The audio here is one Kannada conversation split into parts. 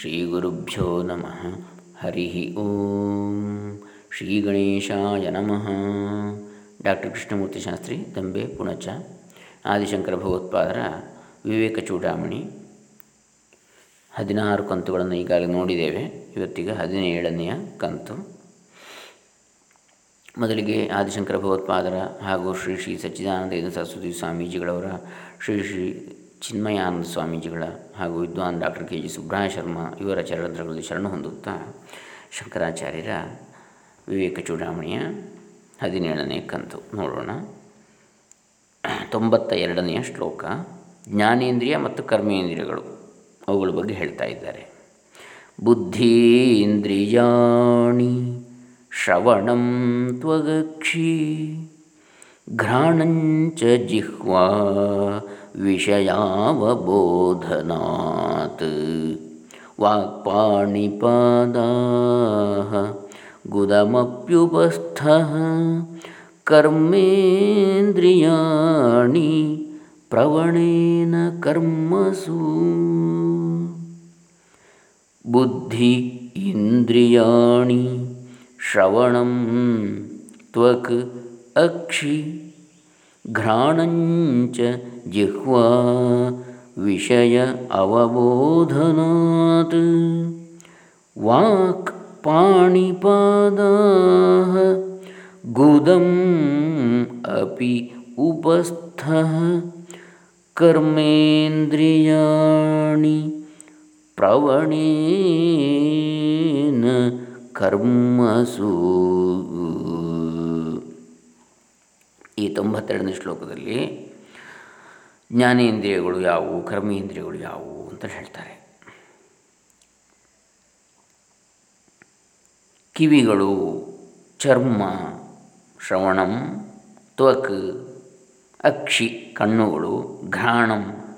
ಶ್ರೀಗುರುಭ್ಯೋ ನಮಃ ಹರಿ ಓಂ ಶ್ರೀ ಗಣೇಶಾಯ ನಮಃ ಡಾಕ್ಟರ್ ಕೃಷ್ಣಮೂರ್ತಿ ಶಾಸ್ತ್ರಿ ದಂಬೆ ಪುಣಚ ಆದಿಶಂಕರ ಭಗವತ್ಪಾದರ ವಿವೇಕ ಚೂಡಾಮಣಿ। ಹದಿನಾರು ಕಂತುಗಳನ್ನು ಈಗಾಗಲೇ ನೋಡಿದ್ದೇವೆ. ಇವತ್ತಿಗೆ ಹದಿನೇಳನೆಯ ಕಂತು. ಮೊದಲಿಗೆ ಆದಿಶಂಕರ ಭಗವತ್ಪಾದರ ಹಾಗೂ ಶ್ರೀ ಶ್ರೀ ಸಚ್ಚಿದಾನಂದ ಸರಸ್ವತಿ ಸ್ವಾಮೀಜಿಗಳವರ ಶ್ರೀ ಶ್ರೀ ಚಿನ್ಮಯಾನಂದ ಸ್ವಾಮೀಜಿಗಳ ಹಾಗೂ ವಿದ್ವಾನ್ doctor K G Subrahmanya Sharma ಇವರ ಚರಣದ್ರಗಳಲ್ಲಿ ಶರಣ ಹೊಂದುತ್ತಾ ಶಂಕರಾಚಾರ್ಯರ ವಿವೇಕ ಚೂಡಾಮಣಿಯ ಹದಿನೇಳನೇ ಕಂತು ನೋಡೋಣ. ತೊಂಬತ್ತ ಎರಡನೆಯ ಶ್ಲೋಕ, ಜ್ಞಾನೇಂದ್ರಿಯ ಮತ್ತು ಕರ್ಮೇಂದ್ರಿಯಗಳು ಅವುಗಳ ಬಗ್ಗೆ ಹೇಳ್ತಾ ಇದ್ದಾರೆ. ಬುದ್ಧೀಂದ್ರಿಯಾಣಿ ಶ್ರವಣಂ ತ್ವಗಕ್ಷಿ ಘ್ರಾಣಂಚ ಜಿಹ್ವಾ विषयावबोधनात्। वाक्पाणिपादाः गुदमप्युपस्थः कर्मेन्द्रियाणि प्रवणेन कर्मसु। बुद्धि इन्द्रियाणि श्रवणं त्वक् अक्षि घ्राणञ्च जिह्वा विषय अवबोधनात् वाक् पाणिपादाः गुदम् अपि उपस्थः कर्मेन्द्रियाणि प्रवणेन कर्मसु ಈ ತೊಂಬತ್ತೆರಡನೇ ಶ್ಲೋಕದಲ್ಲಿ ಜ್ಞಾನೇಂದ್ರಿಯಗಳು ಯಾವುವು? ಕರ್ಮೇಂದ್ರಿಯಗಳು ಯಾವುವು ಅಂತ ಹೇಳ್ತಾರೆ. ಕಿವಿಗಳು ಚರ್ಮ, ಶ್ರವಣಂ, ತ್ವಕ್, ಅಕ್ಷಿ, ಕಣ್ಣುಗಳು, ಘ್ರಾಣಂ,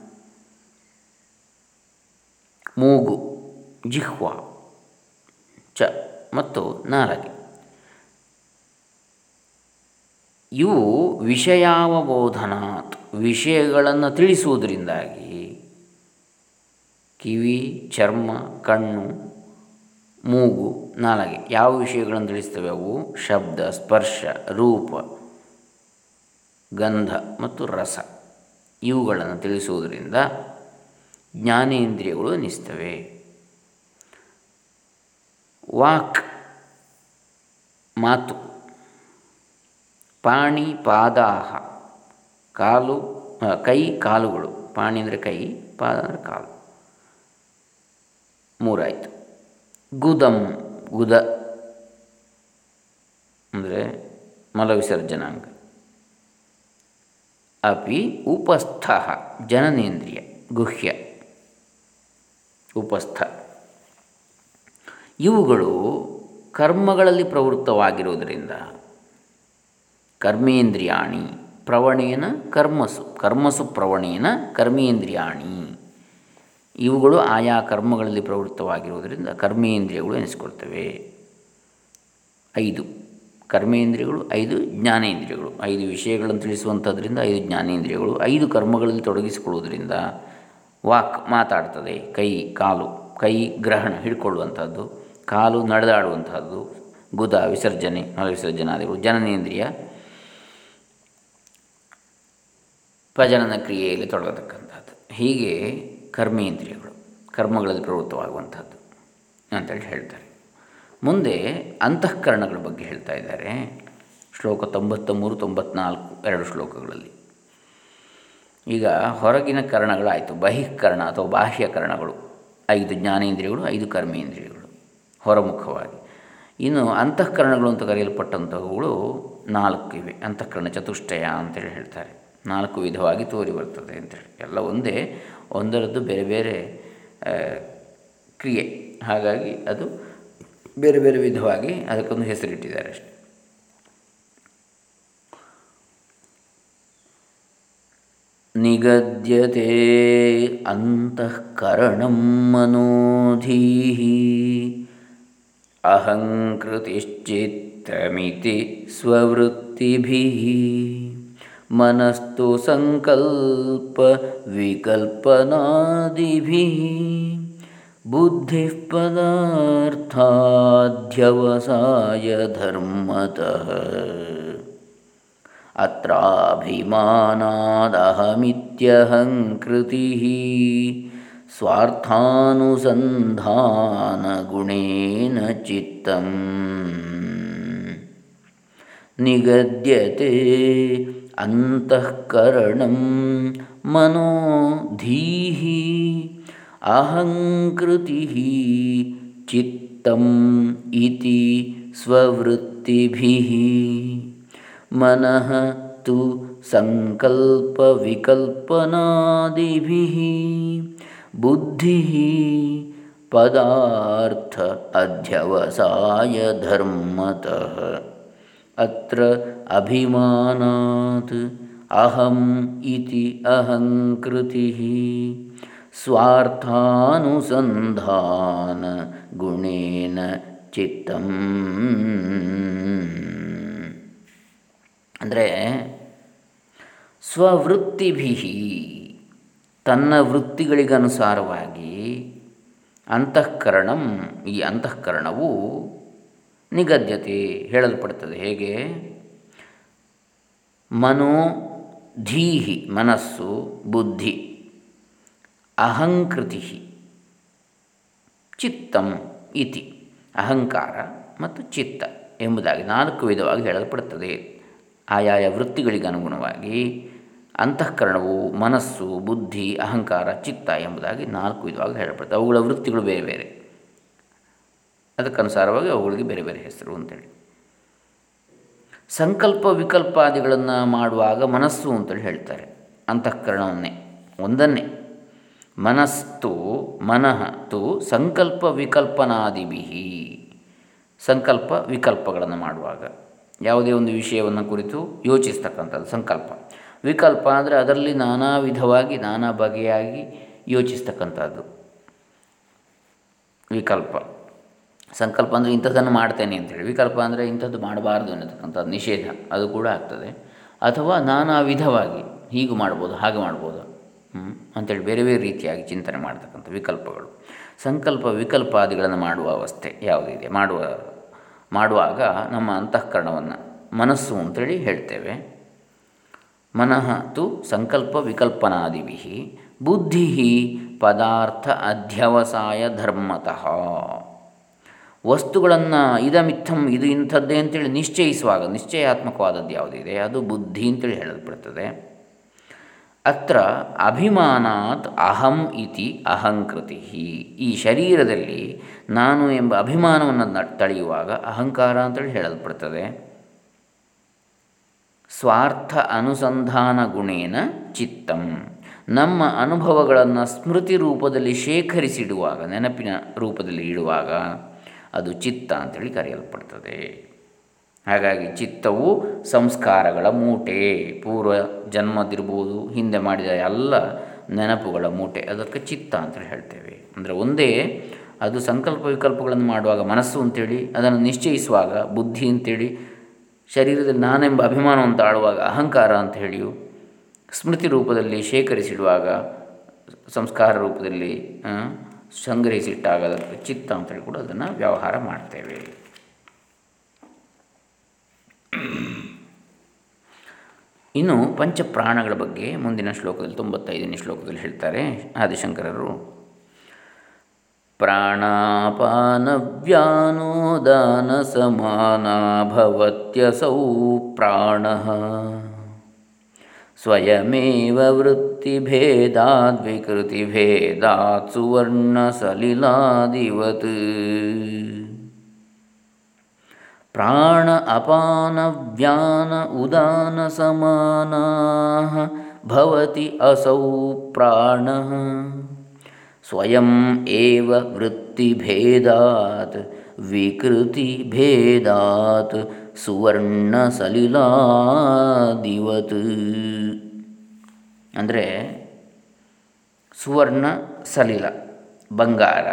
ಮೂಗು, ಜಿಹ್ವ, ಚ ಮತ್ತು ನಾಲಗೆ ಇವು ವಿಷಯಾವಬೋಧನಾತ್. ವಿಷಯಗಳನ್ನು ತಿಳಿಸುವುದರಿಂದಾಗಿ ಕಿವಿ, ಚರ್ಮ, ಕಣ್ಣು, ಮೂಗು, ನಾಲಗೆ ಯಾವ ವಿಷಯಗಳನ್ನು ತಿಳಿಸ್ತವೆ ಅವು? ಶಬ್ದ, ಸ್ಪರ್ಶ, ರೂಪ, ಗಂಧ ಮತ್ತು ರಸ. ಇವುಗಳನ್ನು ತಿಳಿಸುವುದರಿಂದ ಜ್ಞಾನೇಂದ್ರಿಯಗಳು ಅನಿಸ್ತವೆ ವಾಕ್, ಮಾತು, ಪಾಣಿ, ಪಾದಾಹ ಕಾಲು ಕೈ, ಕಾಲುಗಳು. ಪಾಣಿ ಅಂದರೆ ಕೈ ಪಾದ ಅಂದರೆ ಕಾಲು. ಮೂರಾಯಿತು. ಗುದಂ, ಗುದ ಅಂದರೆ ಮಲವಿಸರ್ಜನಾಂಗ ಅಪಿ ಉಪಸ್ಥ, ಜನನೇಂದ್ರಿಯ, ಗುಹ್ಯ. ಉಪಸ್ಥ. ಇವುಗಳು ಕರ್ಮಗಳಲ್ಲಿ ಪ್ರವೃತ್ತವಾಗಿರುವುದರಿಂದ ಕರ್ಮೇಂದ್ರಿಯಾಣಿ ಪ್ರವಣೇನ ಕರ್ಮಸು ಕರ್ಮಸು ಪ್ರವಣೇನ ಕರ್ಮೇಂದ್ರಿಯಾಣಿ. ಇವುಗಳು ಆಯಾ ಕರ್ಮಗಳಲ್ಲಿ ಪ್ರವೃತ್ತವಾಗಿರುವುದರಿಂದ ಕರ್ಮೇಂದ್ರಿಯಗಳು ಎನಿಸಿಕೊಳ್ತವೆ ಐದು, ಕರ್ಮೇಂದ್ರಿಯಗಳು ಐದು ಜ್ಞಾನೇಂದ್ರಿಯಗಳು. ಐದು ವಿಷಯಗಳನ್ನು ತಿಳಿಸುವಂಥದ್ರಿಂದ ಐದು ಜ್ಞಾನೇಂದ್ರಿಯಗಳು. ಐದು ಕರ್ಮಗಳಲ್ಲಿ ತೊಡಗಿಸಿಕೊಳ್ಳುವುದರಿಂದ ವಾಕ್ ಮಾತಾಡ್ತದೆ ಕೈ, ಕಾಲು, ಕೈ ಗ್ರಹಣ ಹಿಡ್ಕೊಳ್ಳುವಂಥದ್ದು ಕಾಲು ನಡೆದಾಡುವಂಥದ್ದು ಗುದ, ವಿಸರ್ಜನೆ ಮಲ ವಿಸರ್ಜನಾದಿಗಳು ಜನನೇಂದ್ರಿಯ ಪ್ರಜನನ ಕ್ರಿಯೆಯಲ್ಲಿ ತೊಡಗತಕ್ಕಂಥದ್ದು. ಹೀಗೆ ಕರ್ಮೇಂದ್ರಿಯಗಳು, ಕರ್ಮಗಳಲ್ಲಿ ಪ್ರವೃತ್ತವಾಗುವಂಥದ್ದು ಅಂತೇಳಿ ಹೇಳ್ತಾರೆ. ಮುಂದೆ ಅಂತಃಕರಣಗಳ ಬಗ್ಗೆ ಹೇಳ್ತಾ ಇದ್ದಾರೆ. ಶ್ಲೋಕ ತೊಂಬತ್ತ ಮೂರು ತೊಂಬತ್ನಾಲ್ಕು ಎರಡು ಶ್ಲೋಕಗಳಲ್ಲಿ. ಈಗ ಹೊರಗಿನ ಕರ್ಣಗಳಾಯಿತು. ಬಹಿಃಕರಣ ಅಥವಾ ಬಾಹ್ಯಕರಣಗಳು. ಐದು ಜ್ಞಾನೇಂದ್ರಿಯಗಳು, ಐದು ಕರ್ಮೇಂದ್ರಿಯಗಳು ಹೊರಮುಖವಾಗಿ. ಇನ್ನು ಅಂತಃಕರಣಗಳು ಅಂತ ಕರೆಯಲ್ಪಟ್ಟಂಥವುಗಳು ನಾಲ್ಕು ಇವೆ. ಅಂತಃಕರಣ ಚತುಷ್ಟಯ ಅಂತೇಳಿ ಹೇಳ್ತಾರೆ. ನಾಲ್ಕು ವಿಧವಾಗಿ ತೋರಿ ಬರ್ತದೆ ಅಂತೇಳಿ. ಎಲ್ಲ ಒಂದೇ, ಒಂದರದ್ದು ಬೇರೆ ಬೇರೆ ಕ್ರಿಯೆ. ಹಾಗಾಗಿ ಅದು ಬೇರೆ ಬೇರೆ ವಿಧವಾಗಿ ಅದಕ್ಕೊಂದು ಹೆಸರಿಟ್ಟಿದ್ದಾರೆ ಅಷ್ಟೆ. ನಿಗದ್ಯತೆ ಅಂತಃಕರಣಂ ಮನೋಧೀ ಅಹಂಕೃತಿಶ್ಚಿತ್ತಮಿತಿ ಸ್ವವೃತ್ತಿಭಿ ಮನಸ್ತು ಸಂಕಲ್ಪ ವಿಕಲ್ಪನಾದಿಭಿ ಬುದ್ಧಿ ಪದಾರ್ಥಾಧ್ಯವಸಾಯ ಧರ್ಮತಃ ಅತ್ರಾಭಿಮಾನಾದಹಮಿತ್ಯಹಂಕೃತಿ ಸ್ವಾರ್ಥಾನುಸಂಧಾನಗುಣೇನ ಚಿತ್ತಂ निगद्यते अंतकरण मनो धीः अहङ्कृतिः चित्तम् इति स्ववृत्तिभिः। मनः तु सङ्कल्पविकल्पनादिभिः। बुद्धिः पदार्थ अध्यवसाय धर्मतः। ಅತ್ರ ಅಭಿಮಾನಾತ್ ಅಹಂ ಇತಿ ಅಹಂಕೃತಿ ಸ್ವಾರ್ಥಾನುಸಂಧಾನ ಗುಣೇನ ಚಿತ್ತಂ ಅಂದರೆ ಸ್ವವೃತ್ತಿಭಿ ತನ್ನ ವೃತ್ತಿಗಳಿಗನುಸಾರವಾಗಿ ಅಂತಃಕರಣಂ ಈ ಅಂತಃಕರಣವು ನಿಗದ್ಯತೆ ಹೇಳಲ್ಪಡುತ್ತದೆ ಹೇಗೆ? ಮನೋ ಧೀಹಿ, ಮನಸ್ಸು, ಬುದ್ಧಿ ಅಹಂಕೃತಿ ಚಿತ್ತಂ ಇತಿ, ಅಹಂಕಾರ ಮತ್ತು ಚಿತ್ತ ಎಂಬುದಾಗಿ ನಾಲ್ಕು ವಿಧವಾಗಿ ಹೇಳಲ್ಪಡುತ್ತದೆ ಆಯಾಯ ವೃತ್ತಿಗಳಿಗೆ ಅನುಗುಣವಾಗಿ ಅಂತಃಕರಣವು ಮನಸ್ಸು, ಬುದ್ಧಿ, ಅಹಂಕಾರ, ಚಿತ್ತ ಎಂಬುದಾಗಿ ನಾಲ್ಕು ವಿಧವಾಗಿ ಹೇಳಲ್ಪಡುತ್ತದೆ ಅವುಗಳ ವೃತ್ತಿಗಳು ಬೇರೆ ಬೇರೆ. ಅದಕ್ಕನುಸಾರವಾಗಿ ಅವುಗಳಿಗೆ ಬೇರೆ ಬೇರೆ ಹೆಸರು ಅಂತೇಳಿ. ಸಂಕಲ್ಪ ವಿಕಲ್ಪಾದಿಗಳನ್ನು ಮಾಡುವಾಗ ಮನಸ್ಸು ಅಂತೇಳಿ ಹೇಳ್ತಾರೆ. ಅಂತಃಕರಣವನ್ನೇ. ಒಂದನ್ನೇ. ಮನಸ್ತು ಮನಃ, ತು ಸಂಕಲ್ಪ ವಿಕಲ್ಪನಾದಿಭಿ. ಸಂಕಲ್ಪ ವಿಕಲ್ಪಗಳನ್ನು ಮಾಡುವಾಗ. ಯಾವುದೇ ಒಂದು ವಿಷಯವನ್ನು ಕುರಿತು ಯೋಚಿಸ್ತಕ್ಕಂಥದ್ದು ಸಂಕಲ್ಪ. ವಿಕಲ್ಪ ಅಂದರೆ ಅದರಲ್ಲಿ ನಾನಾ ವಿಧವಾಗಿ, ನಾನಾ ಬಗೆಯಾಗಿ ಯೋಚಿಸ್ತಕ್ಕಂಥದ್ದು. ವಿಕಲ್ಪ. ಸಂಕಲ್ಪ ಅಂದರೆ ಇಂಥದ್ದನ್ನು ಮಾಡ್ತೇನೆ ಅಂತೇಳಿ ವಿಕಲ್ಪ ಅಂದರೆ ಇಂಥದ್ದು ಮಾಡಬಾರ್ದು ಅನ್ನತಕ್ಕಂಥದ್ದು ನಿಷೇಧ. ಅದು ಕೂಡ ಆಗ್ತದೆ. ಅಥವಾ ನಾನಾ ವಿಧವಾಗಿ ಹೀಗೂ ಮಾಡ್ಬೋದು, ಹಾಗೆ ಮಾಡ್ಬೋದು. ಅಂಥೇಳಿ ಬೇರೆ ಬೇರೆ ರೀತಿಯಾಗಿ ಚಿಂತನೆ ಮಾಡ್ತಕ್ಕಂಥ ವಿಕಲ್ಪಗಳು. ಸಂಕಲ್ಪ ವಿಕಲ್ಪಾದಿಗಳನ್ನು ಮಾಡುವ ಅವಸ್ಥೆ ಯಾವುದಿದೆ? ಮಾಡುವ, ಮಾಡುವಾಗ ನಮ್ಮ ಅಂತಃಕರಣವನ್ನು ಮನಸ್ಸು ಅಂತೇಳಿ ಹೇಳ್ತೇವೆ. ಮನಃ ತು ಸಂಕಲ್ಪ ವಿಕಲ್ಪನಾದಿಭಿ. ಬುದ್ಧಿ ಪದಾರ್ಥ ಅಧ್ಯವಸಾಯ ಧರ್ಮತಃ. ವಸ್ತುಗಳನ್ನು ಇದಮಿತ್ತಂ ಇದು ಇಂಥದ್ದೇ ಅಂತೇಳಿ ನಿಶ್ಚಯಿಸುವಾಗ, ನಿಶ್ಚಯಾತ್ಮಕವಾದದ್ದು ಯಾವುದಿದೆ? ಅದು ಬುದ್ಧಿ ಅಂತೇಳಿ ಹೇಳಲ್ಪಡ್ತದೆ. ಅತ್ರ ಅಭಿಮಾನಾತ್ ಅಹಂ ಇತಿ ಅಹಂಕೃತಿ ಈ ಶರೀರದಲ್ಲಿ ನಾನು ಎಂಬ ಅಭಿಮಾನವನ್ನು ತಳೆಯುವಾಗ ಅಹಂಕಾರ ಅಂತೇಳಿ ಹೇಳಲ್ಪಡ್ತದೆ. ಸ್ವಾರ್ಥ ಅನುಸಂಧಾನ ಗುಣೇನ ಚಿತ್ತಂ. ನಮ್ಮ ಅನುಭವಗಳನ್ನು ಸ್ಮೃತಿ ರೂಪದಲ್ಲಿ ಶೇಖರಿಸಿಡುವಾಗ, ನೆನಪಿನ ರೂಪದಲ್ಲಿ ಇಡುವಾಗ ಅದು ಚಿತ್ತ ಅಂತೇಳಿ ಕರೆಯಲ್ಪಡ್ತದೆ. ಹಾಗಾಗಿ ಚಿತ್ತವು ಸಂಸ್ಕಾರಗಳ ಮೂಟೆ. ಪೂರ್ವ ಜನ್ಮದಿರ್ಬೋದು, ಹಿಂದೆ ಮಾಡಿದ ಎಲ್ಲ ನೆನಪುಗಳ ಮೂಟೆ. ಅದಕ್ಕೆ ಚಿತ್ತ ಅಂತೇಳಿ ಹೇಳ್ತೇವೆ. ಅಂದರೆ ಒಂದೇ ಅದು ಸಂಕಲ್ಪ ವಿಕಲ್ಪಗಳನ್ನು ಮಾಡುವಾಗ ಮನಸ್ಸು ಅಂತೇಳಿ, ಅದನ್ನು ನಿಶ್ಚಯಿಸುವಾಗ ಬುದ್ಧಿ ಅಂತೇಳಿ, ಶರೀರದಲ್ಲಿ ನಾನೆಂಬ ಅಭಿಮಾನ ಅಂತ ಆಳುವಾಗ ಅಹಂಕಾರ ಅಂತ ಹೇಳಿಯು ಸ್ಮೃತಿ ರೂಪದಲ್ಲಿ ಶೇಖರಿಸಿಡುವಾಗ, ಸಂಸ್ಕಾರ ರೂಪದಲ್ಲಿ ಸಂಗ್ರಹಿಸಿಟ್ಟಾಗ ಚಿತ್ತ ಅಂತೇಳಿ ಕೂಡ ಅದನ್ನು ವ್ಯವಹಾರ ಮಾಡ್ತೇವೆ. ಇನ್ನು ಪಂಚಪ್ರಾಣಗಳ ಬಗ್ಗೆ ಮುಂದಿನ ಶ್ಲೋಕದಲ್ಲಿ ತೊಂಬತ್ತೈದನೇ ಶ್ಲೋಕದಲ್ಲಿ ಹೇಳ್ತಾರೆ ಆದಿಶಂಕರರು. ಪ್ರಾಣಾಪಾನವ್ಯಾನೋದಾನ ಸಮಾನ ಭವತ್ಯಸೌ ಪ್ರಾಣ ಸ್ವಯಮೇವ ವೃತ್ತಿಭೇದಾದ್ವಿಕೃತಿಭೇದಾತ್ ಸುವರ್ಣಸಲಿಲಾದಿವತ್ ಪ್ರಾಣ ಅಪಾನ ವ್ಯಾನ ಉದಾನ ಸಮಾನಾ ಭವತಿ ಅಸೌ ಪ್ರಾಣ ಸ್ವಯಂ ಏವ ವೃತ್ತಿಭೇದಾತ್ ಸುವರ್ಣ ಸಲಿಲಾದಿವತ್ ಅಂದರೆ ಸುವರ್ಣ ಸಲಿಲ ಬಂಗಾರ,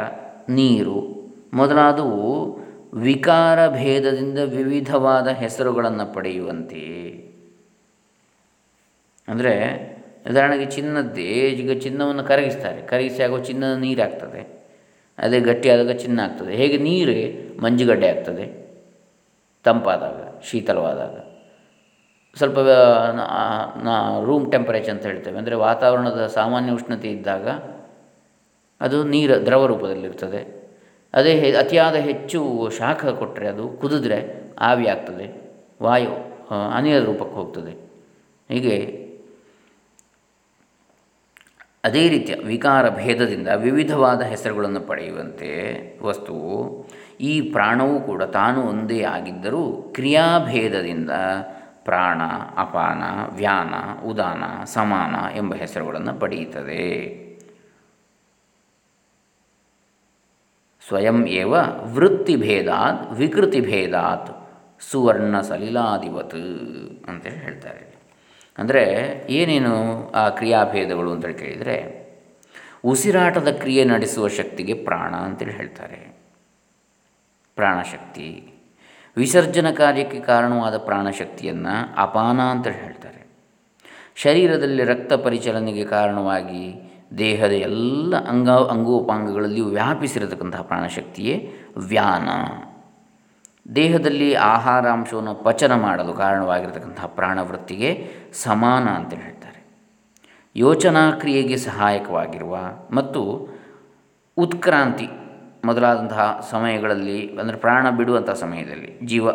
ನೀರು ಮೊದಲಾದವು ವಿಕಾರ ಭೇದದಿಂದ ವಿವಿಧವಾದ ಹೆಸರುಗಳನ್ನು ಪಡೆಯುವಂತೆ. ಅಂದರೆ ಉದಾಹರಣೆಗೆ ಚಿನ್ನದ್ದೇ, ಈಗ ಚಿನ್ನವನ್ನು ಕರಗಿಸ್ತಾರೆ. ಕರಗಿಸಿ ಆಗೋ ಚಿನ್ನದ ನೀರಾಗ್ತದೆ. ಅದೇ ಗಟ್ಟಿಯಾದಾಗ ಚಿನ್ನ ಆಗ್ತದೆ. ಹೇಗೆ? ನೀರೇ ಮಂಜುಗಡ್ಡೆ ಆಗ್ತದೆ. ತಂಪಾದಾಗ, ಶೀತಲವಾದಾಗ. ಸ್ವಲ್ಪ ರೂಮ್ ಟೆಂಪರೇಚರ್ ಅಂತ ಹೇಳ್ತೇವೆ. ಅಂದರೆ ವಾತಾವರಣದ ಸಾಮಾನ್ಯ ಉಷ್ಣತೆ ಇದ್ದಾಗ ಅದು ನೀರು, ದ್ರವ ರೂಪದಲ್ಲಿರ್ತದೆ. ಅದೇ ಅತಿಯಾದ ಹೆಚ್ಚು ಶಾಖ ಕೊಟ್ಟರೆ ಅದು ಕುದಿದ್ರೆ ಆವಿ ಆಗ್ತದೆ. ವಾಯು ಅನಿಲ ರೂಪಕ್ಕೆ ಹೋಗ್ತದೆ. ಹೀಗೆ ಅದೇ ರೀತಿಯ ವಿಕಾರ ಭೇದದಿಂದ ವಿವಿಧವಾದ ಹೆಸರುಗಳನ್ನು ಪಡೆಯುವಂತೆ ವಸ್ತುವು ಈ ಪ್ರಾಣವೂ ಕೂಡ ತಾನು ಒಂದೇ ಆಗಿದ್ದರೂ ಕ್ರಿಯಾಭೇದದಿಂದ ಪ್ರಾಣ, ಅಪಾನ, ವ್ಯಾನ, ಉದಾನ, ಸಮಾನ ಎಂಬ ಹೆಸರುಗಳನ್ನು ಪಡೆಯುತ್ತದೆ. ಸ್ವಯಂ ಏವ ವೃತ್ತಿಭೇದಾತ್ ವಿಕೃತಿಭೇದಾತ್ ಸುವರ್ಣ ಸಲಿಲಾದಿವತ್ ಅಂತೇಳಿ ಹೇಳ್ತಾರೆ ಅಂದರೆ ಏನೇನು ಆ ಕ್ರಿಯಾಭೇದಗಳು ಅಂತೇಳಿ ಕೇಳಿದರೆ ಉಸಿರಾಟದ ಕ್ರಿಯೆ ನಡೆಸುವ ಶಕ್ತಿಗೆ ಪ್ರಾಣ ಅಂತೇಳಿ ಹೇಳ್ತಾರೆ. ಪ್ರಾಣಶಕ್ತಿ. ವಿಸರ್ಜನ ಕಾರ್ಯಕ್ಕೆ ಕಾರಣವಾದ ಪ್ರಾಣಶಕ್ತಿಯನ್ನು ಅಪಾನ ಅಂತ ಹೇಳ್ತಾರೆ. ಶರೀರದಲ್ಲಿ ರಕ್ತ ಪರಿಚಲನೆಗೆ ಕಾರಣವಾಗಿ ದೇಹದ ಎಲ್ಲ ಅಂಗ ಅಂಗೋಪಾಂಗಗಳಲ್ಲಿಯೂ ವ್ಯಾಪಿಸಿರತಕ್ಕಂತಹ ಪ್ರಾಣಶಕ್ತಿಯೇ ವ್ಯಾನ. ದೇಹದಲ್ಲಿ ಆಹಾರಾಂಶವನ್ನು ಪಚನ ಮಾಡಲು ಕಾರಣವಾಗಿರತಕ್ಕಂತಹ ಪ್ರಾಣವೃತ್ತಿಗೆ ಸಮಾನ ಅಂತ ಹೇಳ್ತಾರೆ. ಯೋಚನಾ ಕ್ರಿಯೆಗೆ ಸಹಾಯಕವಾಗಿರುವ ಮತ್ತು ಉತ್ಕ್ರಾಂತಿ ಮೊದಲಾದಂತಹ ಸಮಯಗಳಲ್ಲಿ, ಅಂದರೆ ಪ್ರಾಣ ಬಿಡುವಂಥ ಸಮಯದಲ್ಲಿ, ಜೀವ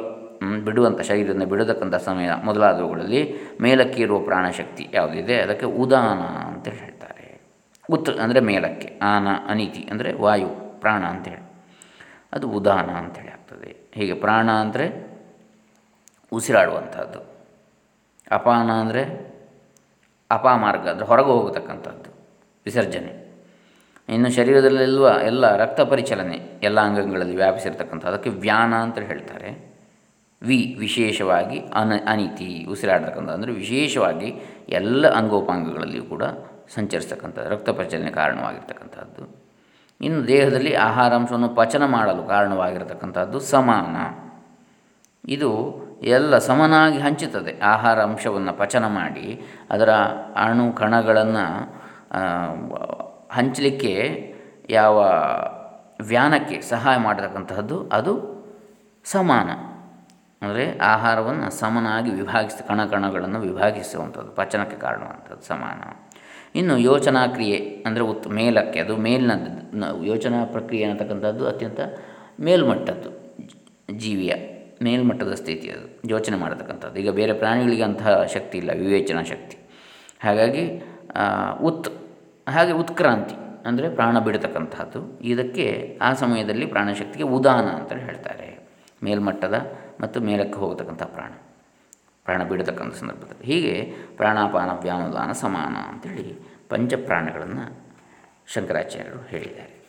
ಬಿಡುವಂಥ ಶರೀರದಿಂದ ಬಿಡತಕ್ಕಂಥ ಸಮಯ ಮೊದಲಾದವುಗಳಲ್ಲಿ ಮೇಲಕ್ಕೆ ಇರುವ ಪ್ರಾಣಶಕ್ತಿ ಯಾವುದಿದೆ? ಅದಕ್ಕೆ ಉದಾನ ಅಂತ ಹೇಳ್ತಾರೆ. ಉತ್, ಅಂದರೆ ಮೇಲಕ್ಕೆ, ಆನ, ಅನೀತಿ, ಅಂದರೆ ವಾಯು, ಪ್ರಾಣ ಅಂತೇಳಿ ಅದು ಉದಾನ ಅಂತೇಳಿ ಆಗ್ತದೆ. ಹೀಗೆ ಪ್ರಾಣ ಅಂದರೆ ಉಸಿರಾಡುವಂಥದ್ದು. ಅಪಾನ ಅಂದರೆ ಅಪಾಮಾರ್ಗ, ಅಂದರೆ ಹೊರಗೆ ಹೋಗತಕ್ಕಂಥದ್ದು, ವಿಸರ್ಜನೆ. ಇನ್ನು ಶರೀರದಲ್ಲೆಲ್ವ ಎಲ್ಲ ರಕ್ತ ಪರಿಚಲನೆ, ಎಲ್ಲ ಅಂಗಗಳಲ್ಲಿ ವ್ಯಾಪಿಸಿರ್ತಕ್ಕಂಥ, ಅದಕ್ಕೆ ವ್ಯಾನ ಅಂತ ಹೇಳ್ತಾರೆ. ವಿ ವಿಶೇಷವಾಗಿ ಅನ ಅನಿತಿ, ಉಸಿರಾಡ್ತಕ್ಕಂಥ, ಅಂದರೆ ವಿಶೇಷವಾಗಿ ಎಲ್ಲ ಅಂಗೋಪಾಂಗಗಳಲ್ಲಿಯೂ ಕೂಡ ಸಂಚರಿಸ್ತಕ್ಕಂಥದ್ದು ರಕ್ತ ಪರಿಚಲನೆ ಕಾರಣವಾಗಿರ್ತಕ್ಕಂಥದ್ದು. ಇನ್ನು ದೇಹದಲ್ಲಿ ಆಹಾರಾಂಶವನ್ನು ಪಚನ ಮಾಡಲು ಕಾರಣವಾಗಿರತಕ್ಕಂಥದ್ದು ಸಮಾನ. ಇದು ಎಲ್ಲ ಸಮನಾಗಿ ಹಂಚುತ್ತದೆ. ಆಹಾರ ಅಂಶವನ್ನು ಪಚನ ಮಾಡಿ, ಅದರ ಅಣು ಕಣಗಳನ್ನು ಹಂಚಲಿಕ್ಕೆ ಯಾವ ವ್ಯಾನಕ್ಕೆ ಸಹಾಯ ಮಾಡತಕ್ಕಂತಹದ್ದು ಅದು ಸಮಾನ. ಅಂದರೆ ಆಹಾರವನ್ನು ಸಮನಾಗಿ ವಿಭಾಗಿಸಿ ಕಣಕಣಗಳನ್ನು ವಿಭಾಗಿಸುವಂಥದ್ದು, ಪಚನಕ್ಕೆ ಕಾರಣವಂಥದ್ದು ಸಮಾನ. ಇನ್ನು ಯೋಚನಾ ಕ್ರಿಯೆ ಅಂದರೆ ಉತ್ ಮೇಲಕ್ಕೆ, ಅದು ಮೇಲಿನ ಯೋಚನಾ ಪ್ರಕ್ರಿಯೆ ಅನ್ನತಕ್ಕಂಥದ್ದು ಅತ್ಯಂತ ಮೇಲ್ಮಟ್ಟದ್ದು, ಜೀವಿಯ ಮೇಲ್ಮಟ್ಟದ ಸ್ಥಿತಿ ಅದು, ಯೋಚನೆ ಮಾಡತಕ್ಕಂಥದ್ದು. ಈಗ ಬೇರೆ ಪ್ರಾಣಿಗಳಿಗೆ ಅಂತಹ ಶಕ್ತಿ ಇಲ್ಲ, ವಿವೇಚನಾ ಶಕ್ತಿ. ಹಾಗಾಗಿ ಉತ್ ಹಾಗೆ ಉತ್ಕ್ರಾಂತಿ ಅಂದರೆ ಪ್ರಾಣ ಬಿಡತಕ್ಕಂಥದ್ದು ಇದಕ್ಕೆ ಆ ಸಮಯದಲ್ಲಿ ಪ್ರಾಣಶಕ್ತಿಗೆ ಉದಾನ ಅಂತೇಳಿ ಹೇಳ್ತಾರೆ. ಮೇಲ್ಮಟ್ಟದ ಮತ್ತು ಮೇಲಕ್ಕೆ ಹೋಗತಕ್ಕಂಥ ಪ್ರಾಣ. ಪ್ರಾಣ ಬಿಡತಕ್ಕಂಥ ಸಂದರ್ಭದಲ್ಲಿ. ಹೀಗೆ ಪ್ರಾಣಾಪಾನ, ವ್ಯಾನುದಾನ, ಸಮಾನ ಅಂಥೇಳಿ ಪಂಚಪ್ರಾಣಗಳನ್ನು ಶಂಕರಾಚಾರ್ಯರು ಹೇಳಿದ್ದಾರೆ.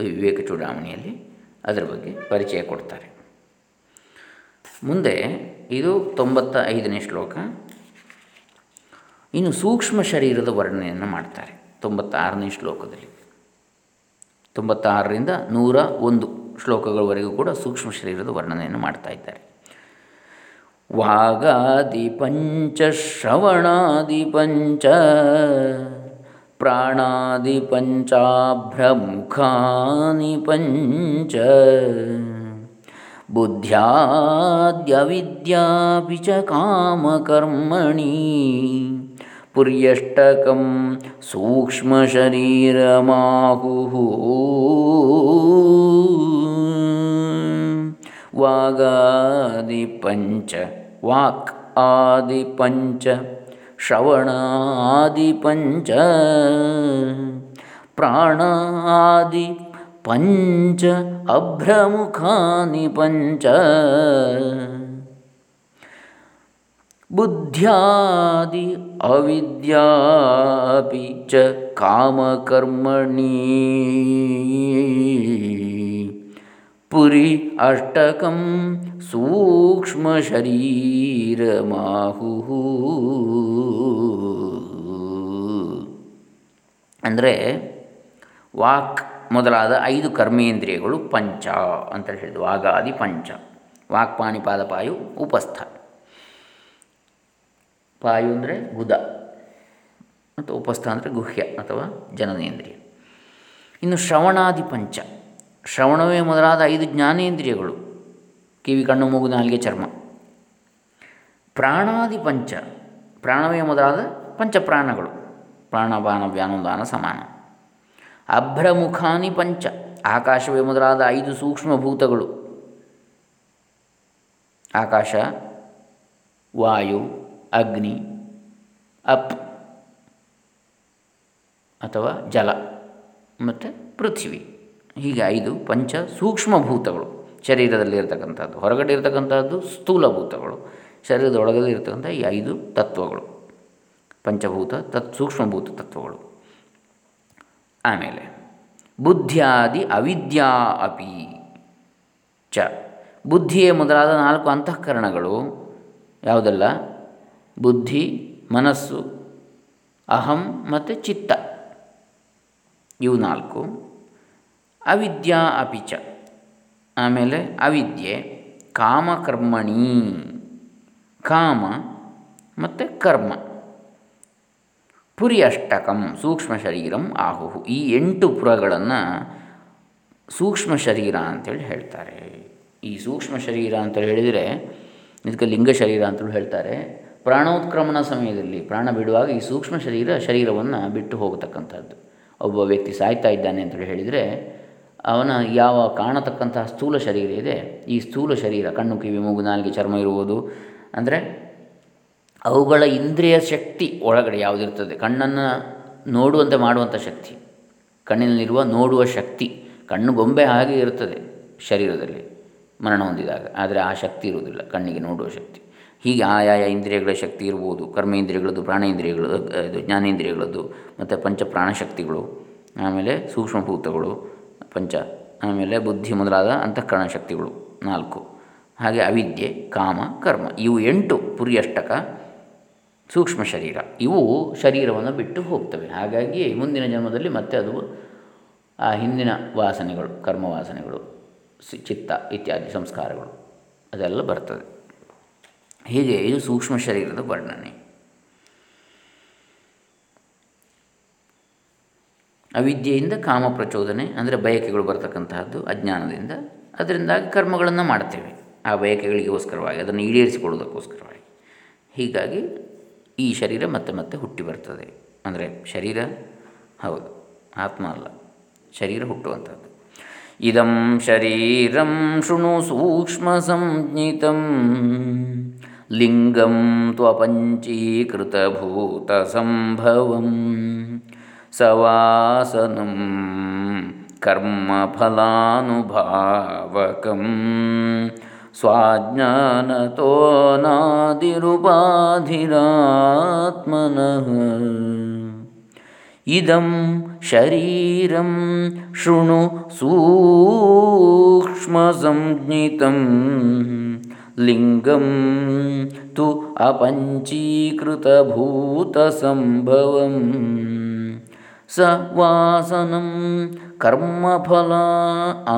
ವಿವೇಕ ಚೂಡಾವಣೆಯಲ್ಲಿ ಅದರ ಬಗ್ಗೆ ಪರಿಚಯ ಕೊಡ್ತಾರೆ. ಮುಂದೆ ಇದು ತೊಂಬತ್ತ ಐದನೇ ಶ್ಲೋಕ. ಇನ್ನು ಸೂಕ್ಷ್ಮ ಶರೀರದ ವರ್ಣನೆಯನ್ನು ಮಾಡ್ತಾರೆ. ತೊಂಬತ್ತಾರನೇ ಶ್ಲೋಕದಲ್ಲಿ. ತೊಂಬತ್ತಾರರಿಂದ ನೂರ ಒಂದು ಶ್ಲೋಕಗಳವರೆಗೂ ಕೂಡ ಸೂಕ್ಷ್ಮ ಶರೀರದ ವರ್ಣನೆಯನ್ನು ಮಾಡ್ತಾ ಇದ್ದಾರೆ. ವಾಗಾದಿ ಪಂಚ ಶ್ರವಣಾದಿ ಪಂಚ ಪ್ರಾಣಾದಿ ಪಂಚಾಭ್ರಮುಖಾನಿ ಪಂಚ ಬುದ್ಧ್ಯಾದ್ಯವಿದ್ಯಾಪಿ ಚ ಕಾಮಕರ್ಮಣಿ. पुर्यष्टकं सूक्ष्मशरीरमाहुः वागादिपञ्च वाक् आदिपञ्च श्रवणादिपञ्च प्राणादि पञ्च अभ्रमुखानि पञ्च बुद्ध्यादि अविद्यापि च कामकर्मणि ಪುರಿ ಅಷ್ಟಕಂ ಸೂಕ್ಷ್ಮ ಶರೀರ ಮಾಹು ಅಂದರೆ ವಾಕ್ ಮೊದಲಾದ ಐದು ಕರ್ಮೇಂದ್ರಿಯಗಳು ಪಂಚ ಅಂತ ಹೇಳಿದ್ದು ವಾಗಾದಿ ಪಂಚ ವಾಕ್ ಪಾಣಿ ಪಾದಪಾಯು ಉಪಸ್ಥ ಪಾಯು ಅಂದರೆ ಗುದ ಮತ್ತು ಉಪಸ್ಥ ಅಂದರೆ ಗುಹ್ಯ ಅಥವಾ ಜನನೇಂದ್ರಿಯ. ಇನ್ನು ಶ್ರವಣಾದಿ ಪಂಚ. ಶ್ರವಣವೇ ಮೊದಲಾದ ಐದು ಜ್ಞಾನೇಂದ್ರಿಯಗಳು. ಕಿವಿ, ಕಣ್ಣು, ಮೂಗು, ನಾಲಿಗೆ, ಚರ್ಮ. ಪ್ರಾಣಾದಿ ಪಂಚ. ಪ್ರಾಣವೇ ಮೊದಲಾದ ಪಂಚಪ್ರಾಣಗಳು ಪ್ರಾಣಪಾನ ವ್ಯಾನುದಾನ ಸಮಾನ. ಅಭ್ರಮುಖಾನಿ ಪಂಚ. ಆಕಾಶವೇ ಮೊದಲಾದ ಐದು ಸೂಕ್ಷ್ಮಭೂತಗಳು ಆಕಾಶ, ವಾಯು ಅಗ್ನಿ, ಅಪ್ ಅಥವಾ ಜಲ ಮತ್ತು ಪೃಥ್ವಿ. ಹೀಗೆ ಐದು ಪಂಚ ಸೂಕ್ಷ್ಮಭೂತಗಳು. ಶರೀರದಲ್ಲಿ ಇರತಕ್ಕಂಥದ್ದು ಹೊರಗಡೆ ಇರತಕ್ಕಂಥದ್ದು ಸ್ಥೂಲಭೂತಗಳು. ಶರೀರದ ಇರತಕ್ಕಂಥ ಈ ಐದು ತತ್ವಗಳು. ಪಂಚಭೂತ, ತತ್ ಸೂಕ್ಷ್ಮಭೂತ ತತ್ವಗಳು. ಆಮೇಲೆ ಬುದ್ಧಿಯಾದಿ ಅವಿದ್ಯಾ ಅಪಿ ಚ. ಬುದ್ಧಿಯೇ ಮೊದಲಾದ ನಾಲ್ಕು ಅಂತಃಕರಣಗಳು ಯಾವುದಲ್ಲ? ಬುದ್ಧಿ, ಮನಸ್ಸು, ಅಹಂ ಮತ್ತು ಚಿತ್ತ. ಇವು ನಾಲ್ಕು. ಅವಿದ್ಯಾ ಅಪಿಚ. ಆಮೇಲೆ ಅವಿದ್ಯೆ ಕಾಮಕರ್ಮಣಿ ಕಾಮ ಮತ್ತು ಕರ್ಮ. ಪುರಿ ಅಷ್ಟಕಂ ಸೂಕ್ಷ್ಮ ಶರೀರಂ ಆಹುಹು. ಈ ಎಂಟು ಪುರಗಳನ್ನು ಸೂಕ್ಷ್ಮ ಶರೀರ ಅಂತೇಳಿ ಹೇಳ್ತಾರೆ. ಈ ಸೂಕ್ಷ್ಮ ಶರೀರ ಅಂತ ಹೇಳಿದರೆ, ಇದಕ್ಕೆ ಲಿಂಗ ಶರೀರ ಅಂತಲೂ ಹೇಳ್ತಾರೆ. ಪ್ರಾಣೋತ್ಕ್ರಮಣ ಸಮಯದಲ್ಲಿ ಪ್ರಾಣ ಬಿಡುವಾಗ ಈ ಸೂಕ್ಷ್ಮ ಶರೀರ ಶರೀರವನ್ನು ಬಿಟ್ಟು ಹೋಗತಕ್ಕಂಥದ್ದು. ಒಬ್ಬ ವ್ಯಕ್ತಿ ಸಾಯ್ತಾ ಇದ್ದಾನೆ ಅಂತೇಳಿ ಹೇಳಿದರೆ, ಅವನ ಯಾವ ಕಾಣತಕ್ಕಂತಹ ಸ್ಥೂಲ ಶರೀರ ಇದೆ, ಈ ಸ್ಥೂಲ ಶರೀರ, ಕಣ್ಣು, ಕಿವಿ, ಮೂಗು, ನಾಲಿಗೆ, ಚರ್ಮ ಇರುವುದು, ಅಂದರೆ ಅವುಗಳ ಇಂದ್ರಿಯ ಶಕ್ತಿ ಒಳಗಡೆ ಯಾವುದಿರ್ತದೆ? ಕಣ್ಣನ್ನು ನೋಡುವಂತೆ ಮಾಡುವಂಥ ಶಕ್ತಿ. ಕಣ್ಣಿನಲ್ಲಿರುವ ನೋಡುವ ಶಕ್ತಿ, ಕಣ್ಣು ಗೊಂಬೆ ಹಾಗೆ ಇರ್ತದೆ ಶರೀರದಲ್ಲಿ ಮರಣ ಹೊಂದಿದಾಗ. ಆದರೆ ಆ ಶಕ್ತಿ ಇರುವುದಿಲ್ಲ, ಕಣ್ಣಿಗೆ ನೋಡುವ ಶಕ್ತಿ. ಹೀಗೆ ಆಯಾಯ ಇಂದ್ರಿಯಗಳ ಶಕ್ತಿ ಇರ್ಬೋದು. ಕರ್ಮೇಂದ್ರಿಯಗಳದ್ದು ಪ್ರಾಣೇಂದ್ರಿಯಗಳು ಇದು ಜ್ಞಾನೇಂದ್ರಿಯಗಳದ್ದು ಮತ್ತು ಪಂಚ ಪ್ರಾಣಶಕ್ತಿಗಳು ಆಮೇಲೆ ಸೂಕ್ಷ್ಮಭೂತಗಳು ಪಂಚ, ಆಮೇಲೆ ಬುದ್ಧಿ ಮೊದಲಾದ ಅಂತಃಕರಣ ಶಕ್ತಿಗಳು, ನಾಲ್ಕು. ಹಾಗೆ ಅವಿದ್ಯೆ, ಕಾಮ, ಕರ್ಮ, ಇವು ಎಂಟು ಪುರಿಯಷ್ಟಕ ಸೂಕ್ಷ್ಮ ಶರೀರ. ಇವು ಶರೀರವನ್ನು ಬಿಟ್ಟು ಹೋಗ್ತವೆ. ಹಾಗಾಗಿ ಮುಂದಿನ ಜನ್ಮದಲ್ಲಿ ಮತ್ತೆ ಅದು ಆ ಹಿಂದಿನ ವಾಸನೆಗಳು, ಕರ್ಮ ವಾಸನೆಗಳು ಚಿತ್ತ ಇತ್ಯಾದಿ ಸಂಸ್ಕಾರಗಳು, ಅದೆಲ್ಲ ಬರ್ತದೆ. ಹೀಗೆ ಇದು ಸೂಕ್ಷ್ಮ ಶರೀರದ ವರ್ಣನೆ. ಅವಿದ್ಯೆಯಿಂದ ಕಾಮ ಪ್ರಚೋದನೆ, ಅಂದರೆ ಬಯಕೆಗಳು ಬರತಕ್ಕಂತಹದ್ದು ಅಜ್ಞಾನದಿಂದ. ಅದರಿಂದಾಗಿ ಕರ್ಮಗಳನ್ನು ಮಾಡ್ತೇವೆ. ಆ ಬಯಕೆಗಳಿಗೋಸ್ಕರವಾಗಿ, ಅದನ್ನು ಈಡೇರಿಸಿಕೊಳ್ಳೋದಕ್ಕೋಸ್ಕರವಾಗಿ. ಹೀಗಾಗಿ ಈ ಶರೀರ ಮತ್ತೆ ಮತ್ತೆ ಹುಟ್ಟಿ ಬರ್ತದೆ. ಅಂದರೆ ಶರೀರ, ಹೌದು, ಆತ್ಮ ಅಲ್ಲ, ಶರೀರ ಹುಟ್ಟುವಂಥದ್ದು ಇದಂ ಶರೀರಂ ಶೃಣು ಸೂಕ್ಷ್ಮ ಸಂಜ್ಞಿತಂ. ಲಿಂಗಂ ತ್ವಪಂಚೀಕೃತಭೂತ ಸಂಭವಂ ಸವಾಸನಂ ಕರ್ಮಫಲಾನುಭಾವಕಂ ಸ್ವಾಜ್ಞಾನತೋ ನಾದಿರುಪಾಧಿರಾತ್ಮನಃ ಇದಂ ಶರೀರಂ ಶೃಣು ಸೂಕ್ಷ್ಮಸಂಜ್ಞಿತಂ ಲಿಂಗಂ ತು ಅಪಂಚೀಕೃತಭೂತಸಂಭವಂ. ಸ ವಾಸನಂ ಕರ್ಮಫಲ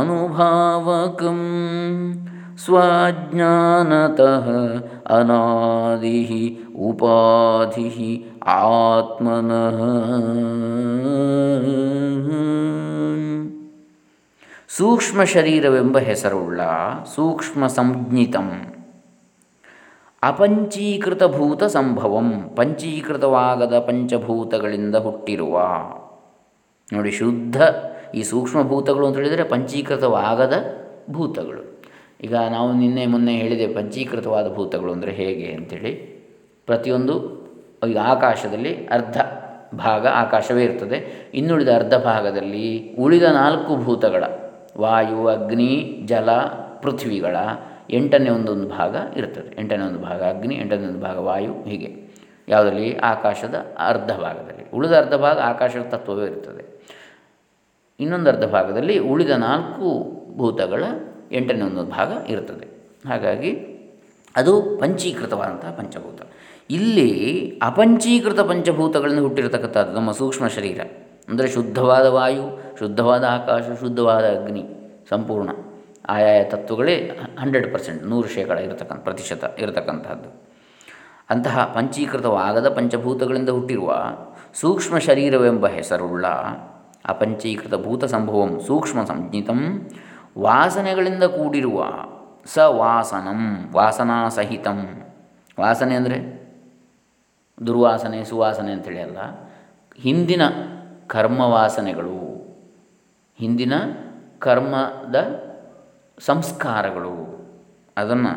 ಅನುಭಾವಕಂ. ಸ್ವಜ್ಞಾನತಃ ಅನಾದಿ ಉಪಾಧಿ ಆತ್ಮನಃ. ಸೂಕ್ಷ್ಮ ಶರೀರವೆಂಬ ಹೆಸರುಳ್ಳ ಸೂಕ್ಷ್ಮ ಸಂಜ್ಞಿತಂ. ಅಪಂಚೀಕೃತಭೂತ ಸಂಭವಂ, ಪಂಚೀಕೃತವಾಗದ ಪಂಚಭೂತಗಳಿಂದ ಹುಟ್ಟಿರುವ. ನೋಡಿ, ಶುದ್ಧ ಈ ಸೂಕ್ಷ್ಮಭೂತಗಳು ಅಂತ ಹೇಳಿದರೆ ಪಂಚೀಕೃತವಾಗದ ಭೂತಗಳು. ಈಗ ನಾವು ನಿನ್ನೆ ಮೊನ್ನೆ ಹೇಳಿದೆ ಪಂಚೀಕೃತವಾದ ಭೂತಗಳು ಅಂದರೆ ಹೇಗೆ ಅಂಥೇಳಿ ಪ್ರತಿಯೊಂದು ಈಗ ಆಕಾಶದಲ್ಲಿ ಅರ್ಧ ಭಾಗ ಆಕಾಶವೇ ಇರ್ತದೆ. ಇನ್ನುಳಿದ ಅರ್ಧ ಭಾಗದಲ್ಲಿ ಉಳಿದ ನಾಲ್ಕು ಭೂತಗಳ ವಾಯು, ಅಗ್ನಿ, ಜಲ, ಪೃಥ್ವಿಗಳ ಎಂಟನೇ ಒಂದೊಂದು ಭಾಗ ಇರ್ತದೆ. ಎಂಟನೇ ಒಂದು ಭಾಗ ಅಗ್ನಿ, ಎಂಟನೇ ಒಂದು ಭಾಗ ವಾಯು, ಹೀಗೆ. ಯಾವುದರಲ್ಲಿ? ಆಕಾಶದ ಅರ್ಧ ಭಾಗದಲ್ಲಿ. ಉಳಿದ ಅರ್ಧ ಭಾಗ ಆಕಾಶದ ತತ್ವವೇ ಇರ್ತದೆ. ಇನ್ನೊಂದು ಅರ್ಧ ಭಾಗದಲ್ಲಿ ಉಳಿದ ನಾಲ್ಕು ಭೂತಗಳ ಎಂಟನೇ ಒಂದೊಂದು ಭಾಗ ಇರ್ತದೆ. ಹಾಗಾಗಿ ಅದು ಪಂಚೀಕೃತವಾದಂತಹ ಪಂಚಭೂತ. ಇಲ್ಲಿ ಅಪಂಚೀಕೃತ ಪಂಚಭೂತಗಳನ್ನು ಹುಟ್ಟಿರತಕ್ಕಂಥದ್ದು ನಮ್ಮ ಸೂಕ್ಷ್ಮ ಶರೀರ. ಅಂದರೆ ಶುದ್ಧವಾದ ವಾಯು, ಶುದ್ಧವಾದ ಆಕಾಶ, ಶುದ್ಧವಾದ ಅಗ್ನಿ, ಸಂಪೂರ್ಣ. ಆಯಾಯ ತತ್ವಗಳೇ ಹಂಡ್ರೆಡ್ ಪರ್ಸೆಂಟ್ ನೂರು ಶೇಕಡ ಇರತಕ್ಕಂಥ, ಪ್ರತಿಶತ ಇರತಕ್ಕಂಥದ್ದು. ಅಂತಹ ಪಂಚೀಕೃತವಾಗದ ಪಂಚಭೂತಗಳಿಂದ ಹುಟ್ಟಿರುವ ಸೂಕ್ಷ್ಮ ಶರೀರವೆಂಬ ಹೆಸರುಳ್ಳ ಅಪಂಚೀಕೃತ ಭೂತ ಸಂಭವಂ ಸೂಕ್ಷ್ಮ ಸಂಜ್ಞಿತಂ ವಾಸನೆಗಳಿಂದ ಕೂಡಿರುವ ಸ ವಾಸನಂ ವಾಸನಾ ಸಹಿತಂ ವಾಸನೆ ಅಂದರೆ ದುರ್ವಾಸನೆ, ಸುವಾಸನೆ ಅಂತೇಳಿ ಅಲ್ಲ, ಹಿಂದಿನ ಕರ್ಮವಾಸನೆಗಳು. ಹಿಂದಿನ ಕರ್ಮದ ಸಂಸ್ಕಾರಗಳು. ಅದನ್ನು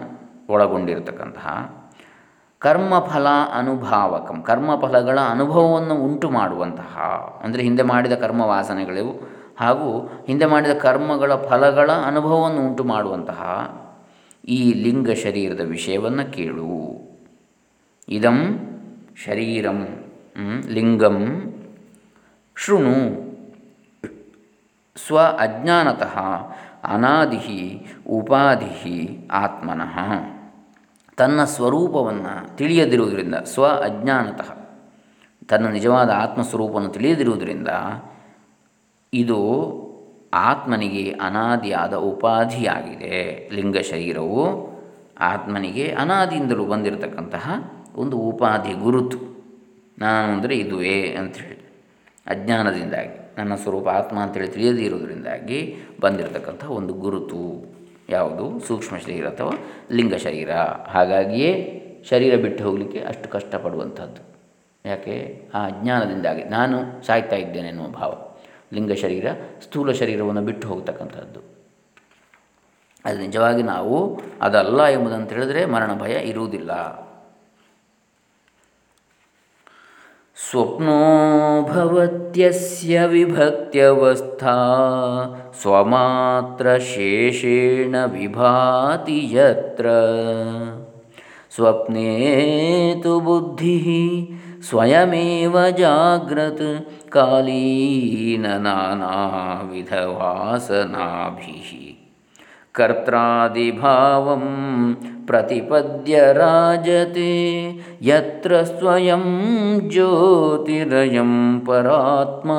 ಒಳಗೊಂಡಿರತಕ್ಕಂತಹ ಕರ್ಮಫಲ ಅನುಭಾವಕಂ. ಕರ್ಮಫಲಗಳ ಅನುಭವವನ್ನು ಉಂಟು ಮಾಡುವಂತಹ, ಅಂದರೆ ಹಿಂದೆ ಮಾಡಿದ ಕರ್ಮ ವಾಸನೆಗಳು ಹಾಗೂ ಹಿಂದೆ ಮಾಡಿದ ಕರ್ಮಗಳ ಫಲಗಳ ಅನುಭವವನ್ನು ಉಂಟು ಮಾಡುವಂತಹ ಈ ಲಿಂಗ ಶರೀರದ ವಿಷಯವನ್ನು ಕೇಳು. ಇದಂ ಶರೀರಂ ಲಿಂಗಂ ಶೃಣು ಸ್ವ ಅಜ್ಞಾನತಃ ಅನಾದಿ ಉಪಾಧಿ ಆತ್ಮನಃ. ತನ್ನ ಸ್ವರೂಪವನ್ನು ತಿಳಿಯದಿರುವುದರಿಂದ ಸ್ವ ಅಜ್ಞಾನತಃ ತನ್ನ ನಿಜವಾದ ಆತ್ಮಸ್ವರೂಪವನ್ನು ತಿಳಿಯದಿರುವುದರಿಂದ ಇದು ಆತ್ಮನಿಗೆ ಅನಾದಿಯಾದ ಉಪಾಧಿಯಾಗಿದೆ. ಲಿಂಗ ಶರೀರವು ಆತ್ಮನಿಗೆ ಅನಾದಿಯಿಂದಲೂ ಬಂದಿರತಕ್ಕಂತಹ ಒಂದು ಉಪಾಧಿ ಗುರುತು. ನಾನು ಅಂದರೆ ಇದುವೇ ಅಂಥೇಳಿ ಅಜ್ಞಾನದಿಂದಾಗಿ, ನನ್ನ ಸ್ವರೂಪ ಆತ್ಮ ಅಂತೇಳಿ ತಿಳಿಯದೇ ಇರೋದರಿಂದಾಗಿ ಬಂದಿರತಕ್ಕಂಥ ಒಂದು ಗುರುತು. ಯಾವುದು? ಸೂಕ್ಷ್ಮ ಶರೀರ ಅಥವಾ ಲಿಂಗ ಶರೀರ. ಹಾಗಾಗಿಯೇ ಶರೀರ ಬಿಟ್ಟು ಹೋಗಲಿಕ್ಕೆ ಅಷ್ಟು ಕಷ್ಟಪಡುವಂಥದ್ದು. ಯಾಕೆ? ಆ ಅಜ್ಞಾನದಿಂದಾಗಿ. ನಾನು ಸಾಯ್ತಾ ಇದ್ದೇನೆ ಎನ್ನುವ ಭಾವ. ಲಿಂಗ ಶರೀರ, ಸ್ಥೂಲ ಶರೀರವನ್ನು ಬಿಟ್ಟು ಹೋಗ್ತಕ್ಕಂಥದ್ದು. ಅದು ನಿಜವಾಗಿ ನಾವು ಅದಲ್ಲ ಎಂಬುದಂತ ಹೇಳಿದ್ರೆ ಮರಣ ಭಯ ಇರುವುದಿಲ್ಲ. ಸ್ವಪ್ನೋ ಭವತ್ಯಸ್ಯ ವಿಭಕ್ತ್ಯವಸ್ಥಾ ಸ್ವಮಾತ್ರ ಶೇಷೇಣ ವಿಭಾತಿ ಯತ್ರ ಸ್ವಪ್ನೇ ತು ಬುದ್ಧಿ ಸ್ವಯಮೇವ ಜಾಗ್ರತ್ ಕಾಲೀನ ನಾನಾವಿಧವಾಸನಾಭಿः ಕರ್ತ್ರಾದಿಭಾವಂ ಪ್ರತಿಪದ್ಯ ರಾಜತೆ ಯತ್ರ ಸ್ವಯಂ ಜ್ಯೋತಿರಯಂ ಪರಾತ್ಮ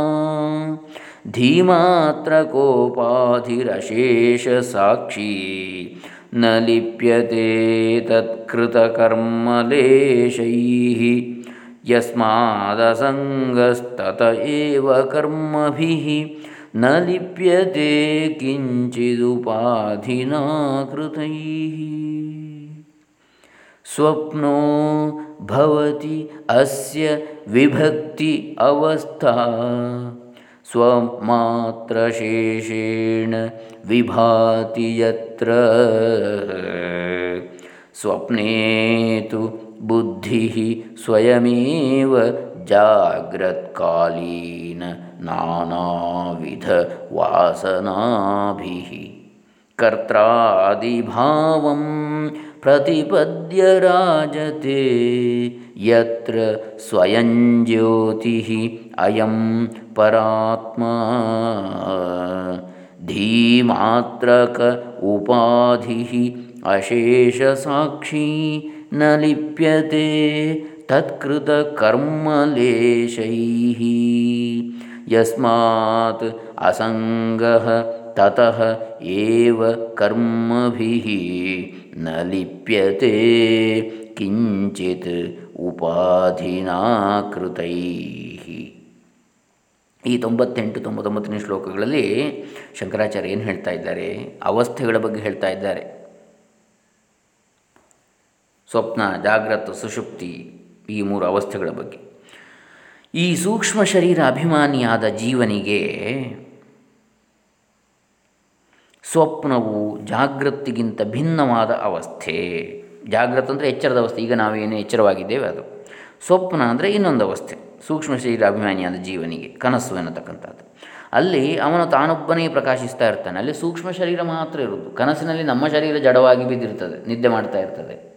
ಧೀಮಾತ್ರ ಕೋಪಾಧಿರಶೇಷ ಸಾಕ್ಷಿ ನ ಲಿಪ್ಯತೆ ತತ್ಕೃತಕರ್ಮಲೇಶೈः ಯಸ್ಮಾದಸಂಗಸ್ತತ ಏವ ಕರ್ಮಭಿः ನ ಲಿಪ್ಯತೆ ಕಿಂಚಿದುಪಾಧಿನಾ ಕೃತೈः ಸ್ವಪ್ನೋ ಭವತಿ ಅಸ್ಯ ವಿಭಕ್ತಿ ಅವಸ್ಥಾ ಸ್ವಮಾತ್ರಶೇಷೇಣ ವಿಭಾತಿ ಯತ್ರ ಸ್ವಪ್ನೇ ತು ಬುದ್ಧಿ ಸ್ವಯಮೇವ ಜಾಗ್ರತ್ಕಾಲೀನ ನಾನಾವಿಧ ವಾಸನಾಭಿः ಕರ್ತ್ರಾದಿಭಾವಂ ಪ್ರತಿಪದ್ಯ ರಾಜತೆ ಯತ್ರ ಸ್ವಯಂ ಜ್ಯೋತಿಃ ಅಯಂ ಪರಾತ್ಮ ಧೀಮಾತ್ರಕ ಉಪಾಧಿः ಕರ್ಮಲೇಶೈ ಯಸ್ಮತ್ ಅಸಂಗ ತತಃ ಏವ ನ ಲಿಪ್ಯತೆ ಕಿಂಚಿತ್ ಉಪಾಧಿನಾ ಕೃತೈ ಈ ತೊಂಬತ್ತೆಂಟು ತೊಂಬತ್ತೊಂಬತ್ತನೇ ಶ್ಲೋಕಗಳಲ್ಲಿ ಶಂಕರಾಚಾರ್ಯ ಏನು ಹೇಳ್ತಾ ಇದ್ದಾರೆ? ಅವಸ್ಥೆಗಳ ಬಗ್ಗೆ ಹೇಳ್ತಾ ಇದ್ದಾರೆ. ಸ್ವಪ್ನ, ಜಾಗ್ರತ, ಸುಷುಪ್ತಿ ಈ ಮೂರು ಅವಸ್ಥೆಗಳ ಬಗ್ಗೆ. ಈ ಸೂಕ್ಷ್ಮ ಶರೀರ ಅಭಿಮಾನಿಯಾದ ಜೀವನಿಗೆ ಸ್ವಪ್ನವು ಜಾಗೃತಿಗಿಂತ ಭಿನ್ನವಾದ ಅವಸ್ಥೆ. ಜಾಗ್ರತ ಅಂದರೆ ಎಚ್ಚರದ ಅವಸ್ಥೆ. ಈಗ ನಾವೇನು ಎಚ್ಚರವಾಗಿದ್ದೇವೆ ಅದು. ಸ್ವಪ್ನ ಅಂದರೆ ಇನ್ನೊಂದು ಅವಸ್ಥೆ. ಸೂಕ್ಷ್ಮ ಶರೀರ ಅಭಿಮಾನಿಯಾದ ಜೀವನಿಗೆ, ಕನಸು ಎನ್ನತಕ್ಕಂಥದ್ದು. ಅಲ್ಲಿ ಅವನು ತಾನೊಬ್ಬನೇ ಪ್ರಕಾಶಿಸ್ತಾ ಇರ್ತಾನೆ. ಅಲ್ಲಿ ಸೂಕ್ಷ್ಮ ಶರೀರ ಮಾತ್ರ ಇರುವುದು. ಕನಸಿನಲ್ಲಿ ನಮ್ಮ ಶರೀರ ಜಡವಾಗಿ ಬಿದ್ದಿರ್ತದೆ, ನಿದ್ದೆ ಮಾಡ್ತಾ ಇರ್ತದೆ.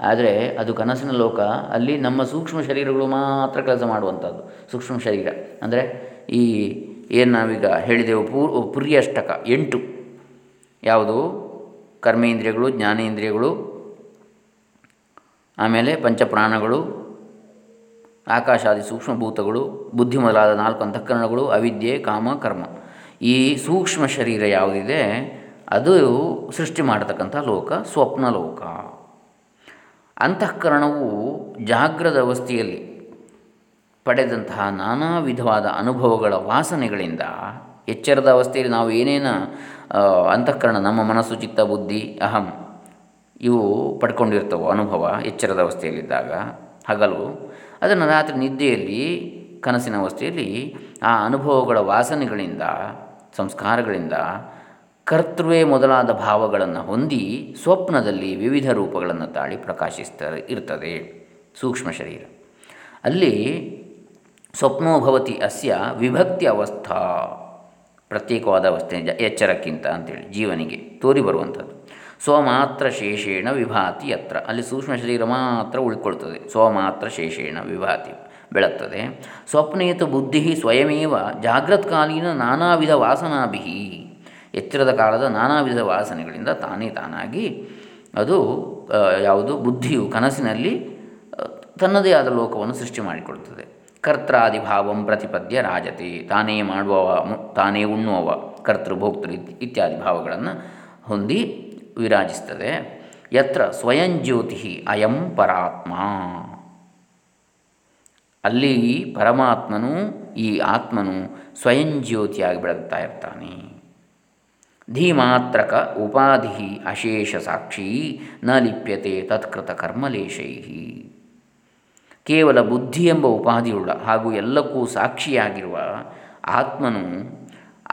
ಆದರೆ ಅದು ಕನಸಿನ ಲೋಕ, ಅಲ್ಲಿ ನಮ್ಮ ಸೂಕ್ಷ್ಮ ಶರೀರಗಳು ಮಾತ್ರ ಕೆಲಸ ಮಾಡುವಂಥದ್ದು. ಸೂಕ್ಷ್ಮ ಶರೀರ. ಅಂದರೆ ಈ ಏನು ನಾವೀಗ ಹೇಳಿದೆವು ಪೂರ್ ಪುರ್ಯಷ್ಟಕ, ಎಂಟು. ಯಾವುದು? ಕರ್ಮೇಂದ್ರಿಯಗಳು, ಜ್ಞಾನೇಂದ್ರಿಯಗಳು, ಆಮೇಲೆ ಪಂಚಪ್ರಾಣಗಳು, ಆಕಾಶಾದಿ ಸೂಕ್ಷ್ಮಭೂತಗಳು, ಬುದ್ಧಿ ಮೊದಲಾದ ನಾಲ್ಕು ಅಂತಃಕರಣಗಳು, ಅವಿದ್ಯೆ, ಕಾಮ, ಕರ್ಮ. ಈ ಸೂಕ್ಷ್ಮ ಶರೀರ ಯಾವುದಿದೆ, ಅದು ಸೃಷ್ಟಿ ಮಾಡತಕ್ಕಂಥ ಲೋಕ ಸ್ವಪ್ನ ಲೋಕ ಅಂತಃಕರಣವು ಜಾಗ್ರದ ಅವಸ್ಥೆಯಲ್ಲಿ ಪಡೆದಂತಹ ನಾನಾ ವಿಧವಾದ ಅನುಭವಗಳ ವಾಸನೆಗಳಿಂದ ಎಚ್ಚರದ ಅವಸ್ಥೆಯಲ್ಲಿ ನಾವು ಏನೇನು ಅಂತಃಕರಣ, ನಮ್ಮ ಮನಸ್ಸು, ಚಿತ್ತ, ಬುದ್ಧಿ, ಅಹಂ, ಇವು ಪಡ್ಕೊಂಡಿರ್ತವೋ ಅನುಭವ ಎಚ್ಚರದ ಅವಸ್ಥೆಯಲ್ಲಿದ್ದಾಗ, ಹಗಲು, ಅದನ್ನು ರಾತ್ರಿ ನಿದ್ದೆಯಲ್ಲಿ, ಕನಸಿನ ಅವಸ್ಥೆಯಲ್ಲಿ ಆ ಅನುಭವಗಳ ವಾಸನೆಗಳಿಂದ, ಸಂಸ್ಕಾರಗಳಿಂದ ಕರ್ತೃವೇ ಮೊದಲಾದ ಭಾವಗಳನ್ನು ಹೊಂದಿ ಸ್ವಪ್ನದಲ್ಲಿ ವಿವಿಧ ರೂಪಗಳನ್ನು ತಾಳಿ ಪ್ರಕಾಶಿಸ್ತ ಇರ್ತದೆ. ಸೂಕ್ಷ್ಮ ಶರೀರ. ಅಲ್ಲಿ ಸ್ವಪ್ನೋಭವತಿ ಅಸ್ಯ ವಿಭಕ್ತಿ ಅವಸ್ಥಾ. ಪ್ರತ್ಯೇಕವಾದ ಅವಸ್ಥೆ, ಎಚ್ಚರಕ್ಕಿಂತ ಅಂತೇಳಿ ಜೀವನಿಗೆ ತೋರಿ ಬರುವಂಥದ್ದು. ಸ್ವಮಾತ್ರ ಶೇಷೇಣ ವಿಭಾತಿ ಯತ್ರ. ಅಲ್ಲಿ ಸೂಕ್ಷ್ಮ ಶರೀರ ಮಾತ್ರ ಉಳ್ಕೊಳ್ತದೆ. ಸ್ವಮಾತ್ರ ಶೇಷೇಣ ವಿಭಾತಿ ಬೆಳಗ್ತದೆ. ಸ್ವಪ್ನೇತು ಬುದ್ಧಿ ಸ್ವಯಮೇವ ಜಾಗ್ರತ್ಕಾಲೀನ ನಾನಾ ವಿಧ ವಾಸನಾಭಿ. ಎಚ್ಚರದ ಕಾಲದ ನಾನಾ ವಿಧ ವಾಸನೆಗಳಿಂದ ತಾನೇ ತಾನಾಗಿ ಅದು ಯಾವುದು ಬುದ್ಧಿಯು ಕನಸಿನಲ್ಲಿ ತನ್ನದೇ ಆದ ಲೋಕವನ್ನು ಸೃಷ್ಟಿ ಮಾಡಿಕೊಡುತ್ತದೆ. ಕರ್ತಾದಿ ಭಾವಂ ಪ್ರತಿಪದ್ಯ ರಾಜತೆ, ತಾನೇ ಮಾಡುವವ ತಾನೇ ಉಣ್ಣುವವ, ಕರ್ತೃ ಭೋಕ್ತೃ ಇತ್ಯಾದಿ ಭಾವಗಳನ್ನು ಹೊಂದಿ ವಿರಾಜಿಸ್ತದೆ. ಯತ್ರ ಸ್ವಯಂ ಜ್ಯೋತಿ ಅಯಂ ಪರಾತ್ಮ. ಅಲ್ಲಿ ಪರಮಾತ್ಮನು, ಈ ಆತ್ಮನು ಸ್ವಯಂ ಜ್ಯೋತಿಯಾಗಿ ಬೆಳಗ್ತಾ ಇರ್ತಾನೆ. ಧೀಮಾತ್ರಕ ಉಪಾಧಿ ಅಶೇಷ ಸಾಕ್ಷಿ ನ ಲಿಪ್ಯತೆ ತತ್ಕೃತ ಕರ್ಮಲೇಶೈ ಕೇವಲ ಬುದ್ಧಿ ಎಂಬ ಉಪಾಧಿಯುಳ್ಳ ಹಾಗೂ ಎಲ್ಲಕ್ಕೂ ಸಾಕ್ಷಿಯಾಗಿರುವ ಆತ್ಮನು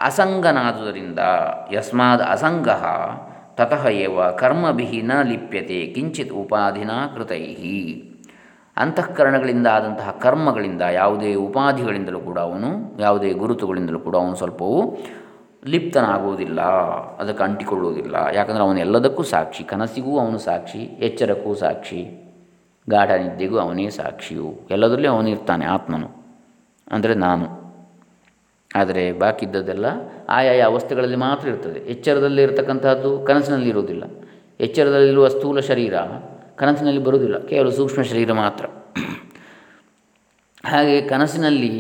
ಅಸಂಗನಾದುದರಿಂದ ಯಸ್ಮಾದ್ ಅಸಂಗ ತತಃ ಕರ್ಮಭಿ ನ ಲಿಪ್ಯತೆ ಕಿಂಚಿತ್ ಉಪಾಧಿನಾ ಕೃತೈ। ಅಂತಃಕರಣಗಳಿಂದ ಆದಂತಹ ಕರ್ಮಗಳಿಂದ ಯಾವುದೇ ಉಪಾಧಿಗಳಿಂದಲೂ ಕೂಡ ಅವನು, ಯಾವುದೇ ಗುರುತುಗಳಿಂದಲೂ ಕೂಡ ಅವನು ಸ್ವಲ್ಪವೂ ಲಿಪ್ತನಾಗುವುದಿಲ್ಲ, ಅದಕ್ಕೆ ಅಂಟಿಕೊಳ್ಳುವುದಿಲ್ಲ. ಯಾಕಂದರೆ ಅವನು ಎಲ್ಲದಕ್ಕೂ ಸಾಕ್ಷಿ, ಕನಸಿಗೂ ಅವನು ಸಾಕ್ಷಿ, ಎಚ್ಚರಕ್ಕೂ ಸಾಕ್ಷಿ, ಗಾಢ ನಿದ್ದೆಗೂ ಅವನೇ ಸಾಕ್ಷಿಯು. ಎಲ್ಲದರಲ್ಲೂ ಅವನಿರ್ತಾನೆ ಆತ್ಮನು, ಅಂದರೆ ನಾನು. ಆದರೆ ಬಾಕಿದ್ದದೆಲ್ಲ ಆಯಾಯ ಅವಸ್ಥೆಗಳಲ್ಲಿ ಮಾತ್ರ ಇರ್ತದೆ. ಎಚ್ಚರದಲ್ಲಿ ಇರತಕ್ಕಂತಹದ್ದು ಕನಸಿನಲ್ಲಿ ಇರುವುದಿಲ್ಲ. ಎಚ್ಚರದಲ್ಲಿರುವ ಸ್ಥೂಲ ಶರೀರ ಕನಸಿನಲ್ಲಿ ಬರುವುದಿಲ್ಲ. ಕೇವಲ ಸೂಕ್ಷ್ಮ ಶರೀರ ಮಾತ್ರ. ಹಾಗೆ ಕನಸಿನಲ್ಲಿ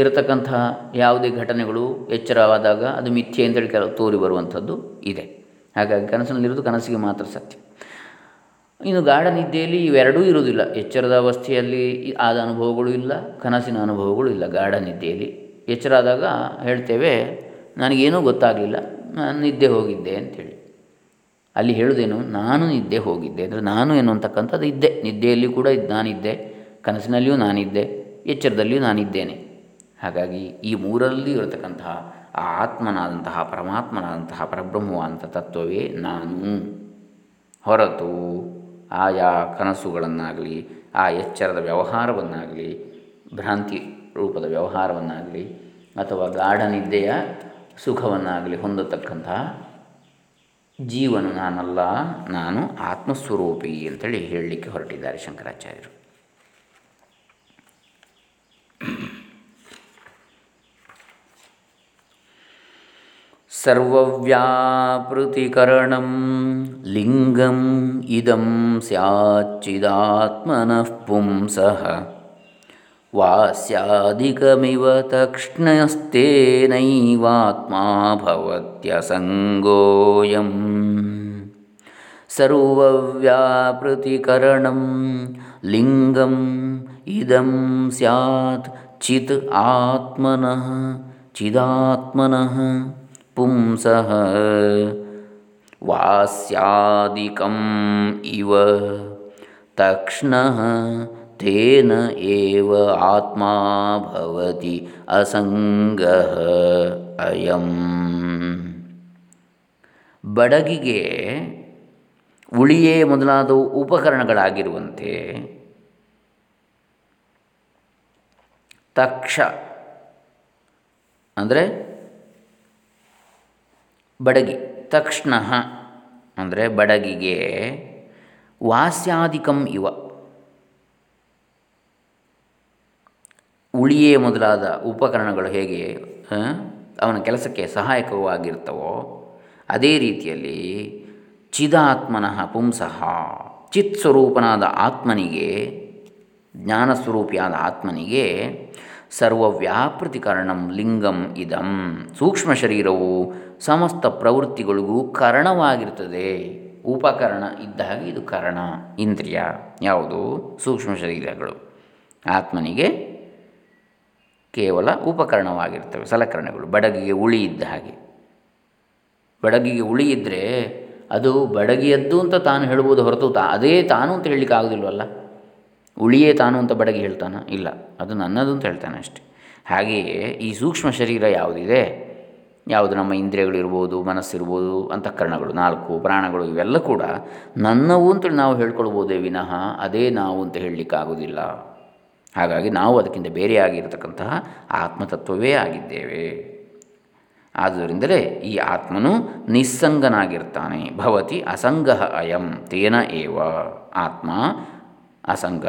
ಇರತಕ್ಕಂತಹ ಯಾವುದೇ ಘಟನೆಗಳು ಎಚ್ಚರವಾದಾಗ ಅದು ಮಿಥ್ಯೆ ಅಂತೇಳಿ ಕೆಲವು ತೋರಿ ಬರುವಂಥದ್ದು ಇದೆ. ಹಾಗಾಗಿ ಕನಸಿನಲ್ಲಿರೋದು ಕನಸಿಗೆ ಮಾತ್ರ ಸತ್ಯ. ಇನ್ನು ಗಾಢ ನಿದ್ದೆಯಲ್ಲಿ ಇವೆರಡೂ ಇರುವುದಿಲ್ಲ. ಎಚ್ಚರದ ಅವಸ್ಥೆಯಲ್ಲಿ ಆದ ಅನುಭವಗಳು ಇಲ್ಲ, ಕನಸಿನ ಅನುಭವಗಳು ಇಲ್ಲ. ಗಾಢ ನಿದ್ದೆಯಲ್ಲಿ ಎಚ್ಚರ ಆದಾಗ ಹೇಳ್ತೇವೆ, ನನಗೇನೂ ಗೊತ್ತಾಗಲಿಲ್ಲ, ನಾನು ನಿದ್ದೆ ಹೋಗಿದ್ದೆ ಅಂಥೇಳಿ ಅಲ್ಲಿ ಹೇಳುವುದೇನು, ನಾನು ನಿದ್ದೆ ಹೋಗಿದ್ದೆ. ಅಂದರೆ ನಾನು ಎನ್ನುವಂತಕ್ಕಂಥದ್ದು ಇದ್ದೆ. ನಿದ್ದೆಯಲ್ಲಿ ಕೂಡ ನಾನಿದ್ದೆ, ಕನಸಿನಲ್ಲಿಯೂ ನಾನಿದ್ದೆ. ಎಚ್ಚರದಲ್ಲಿಯೂ ನಾನಿದ್ದೇನೆ. ಹಾಗಾಗಿ ಈ ಮೂರರಲ್ಲಿ ಇರತಕ್ಕಂತಹ ಆ ಆತ್ಮನಾದಂತಹ, ಪರಮಾತ್ಮನಾದಂತಹ, ಪರಬ್ರಹ್ಮವಾದಂಥ ತತ್ವವೇ ನಾನು. ಹೊರತು ಆಯಾ ಕನಸುಗಳನ್ನಾಗಲಿ, ಆ ಎಚ್ಚರದ ವ್ಯವಹಾರವನ್ನಾಗಲಿ, ಭ್ರಾಂತಿ ರೂಪದ ವ್ಯವಹಾರವನ್ನಾಗಲಿ, ಅಥವಾ ಗಾಢನಿದ್ದೆಯ ಸುಖವನ್ನಾಗಲಿ ಹೊಂದತಕ್ಕಂತಹ ಜೀವನು ನಾನಲ್ಲ, ನಾನು ಆತ್ಮಸ್ವರೂಪಿ ಅಂತೇಳಿ ಹೇಳಲಿಕ್ಕೆ ಹೊರಟಿದ್ದಾರೆ ಶಂಕರಾಚಾರ್ಯರು. सर्वव्यापृतिकरणं लिङ्गम् इदं स्याच्चिदात्मनः पुंसः। वास्यादिकमिव तक्ष्णस्तेनैवात्मा भवत्यसङ्गोऽयम्। सर्वव्यापृतिकरणं लिङ्गम् इदं स्यात् चित् आत्मनः चिदात्मनः। ಪುಂಸಃ ವಾಸ್ಯಾದಿಕಂ ಇವ ತಕ್ಷ್ಣಃ ತೇನ ಏವ ಭವತಿ ಅಸಂಗ ಅಯಂ ಬಡಗಿಗೆ ಉಳಿಯೇ ಮೊದಲಾದವು ಉಪಕರಣಗಳಾಗಿರುವಂತೆ ತಕ್ಷ, ಅಂದರೆ ಬಡಗಿ, ತಕ್ಷಣ ಅಂದರೆ ಬಡಗಿಗೆ ವಾಸ್ಯಾಧಿಕಂ ಇವ. ಉಳಿಯೇ ಮೊದಲಾದ ಉಪಕರಣಗಳು ಹೇಗೆ ಅವನ ಕೆಲಸಕ್ಕೆ ಸಹಾಯಕವಾಗಿರ್ತವೋ, ಅದೇ ರೀತಿಯಲ್ಲಿ ಚಿದಾತ್ಮನಃ ಪುಂಸಃ, ಚಿತ್ ಸ್ವರೂಪನಾದ ಆತ್ಮನಿಗೆ, ಜ್ಞಾನಸ್ವರೂಪಿಯಾದ ಆತ್ಮನಿಗೆ ಸರ್ವವ್ಯಾಪೃತಿಕರಣಂ ಲಿಂಗಂ ಇದಂ. ಸೂಕ್ಷ್ಮ ಶರೀರವು ಸಮಸ್ತ ಪ್ರವೃತ್ತಿಗಳಿಗೂ ಕರಣವಾಗಿರ್ತದೆ. ಉಪಕರಣ ಇದ್ದ ಹಾಗೆ ಇದು ಕರಣ, ಇಂದ್ರಿಯ, ಯಾವುದು? ಸೂಕ್ಷ್ಮ ಶರೀರಗಳು. ಆತ್ಮನಿಗೆ ಕೇವಲ ಉಪಕರಣವಾಗಿರ್ತವೆ, ಸಲಕರಣೆಗಳು. ಬಡಗಿಗೆ ಉಳಿ ಇದ್ದ ಹಾಗೆ. ಬಡಗಿಗೆ ಉಳಿ ಇದ್ದರೆ ಅದು ಬಡಗಿಯದ್ದು ಅಂತ ತಾನು ಹೇಳ್ಬೋದು ಹೊರತು ತಾ, ಅದೇ ತಾನು ಅಂತ ಹೇಳಲಿಕ್ಕೆ ಆಗೋದಿಲ್ವಲ್ಲ? ಉಳಿಯೇ ತಾನು ಅಂತ ಬಡಗಿ ಹೇಳ್ತಾನೆ? ಇಲ್ಲ, ಅದು ನನ್ನದು ಅಂತ ಹೇಳ್ತಾನೆ ಅಷ್ಟೆ. ಹಾಗೆಯೇ ಈ ಸೂಕ್ಷ್ಮ ಶರೀರ ಯಾವುದಿದೆ? ಯಾವುದು ನಮ್ಮ ಇಂದ್ರಿಯಗಳಿರ್ಬೋದು, ಮನಸ್ಸಿರ್ಬೋದು, ಅಂತಃಕರಣಗಳು, ನಾಲ್ಕು ಪ್ರಾಣಗಳು, ಇವೆಲ್ಲ ಕೂಡ ನನ್ನವು ಅಂತೇಳಿ ನಾವು ಹೇಳ್ಕೊಳ್ಬೋದೇ ವಿನಃ ಅದೇ ನಾವು ಅಂತ ಹೇಳಲಿಕ್ಕಾಗೋದಿಲ್ಲ ಹಾಗಾಗಿ ನಾವು ಅದಕ್ಕಿಂತ ಬೇರೆಯಾಗಿರತಕ್ಕಂತಹ ಆತ್ಮತತ್ವವೇ ಆಗಿದ್ದೇವೆ. ಆದುದರಿಂದಲೇ ಈ ಆತ್ಮನು ನಿಸ್ಸಂಗನಾಗಿರ್ತಾನೆ. ಭವತಿ ಅಸಂಗ ಅಯಂ ತೇನ ಏವ. ಆತ್ಮ ಅಸಂಗ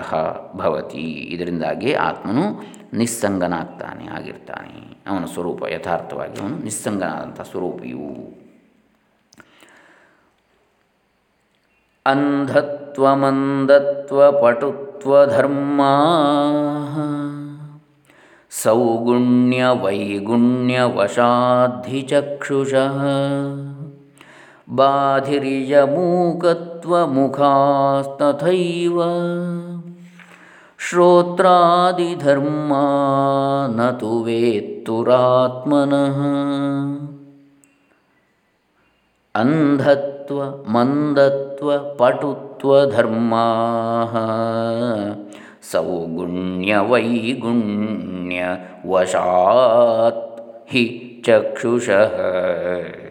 ಭವತಿ. ಇದರಿಂದಾಗಿ ಆತ್ಮನು ನಿಸ್ಸಂಗನಾಗ್ತಾನೆ, ಆಗಿರ್ತಾನೆ. ಅವನ ಸ್ವರೂಪ, ಯಥಾರ್ಥವಾಗಿ ಅವನು ನಿಸ್ಸಂಗನಾದಂಥ ಸ್ವರೂಪಿಯು. ಅಂಧತ್ವ ಪಟುತ್ವ ಧರ್ಮ ಸೌಗುಣ್ಯ ವೈಗುಣ್ಯ ವಶಾಧಿಚಕ್ಷುಷ बाधिर्यमूकत्वमुखास्तथैव श्रोत्रादिधर्मा न तु वेत्तुरात्मनः। अन्धत्वमन्दत्वपटुत्वधर्माः सौगुण्यवैगुण्यवशात् हि चक्षुषः।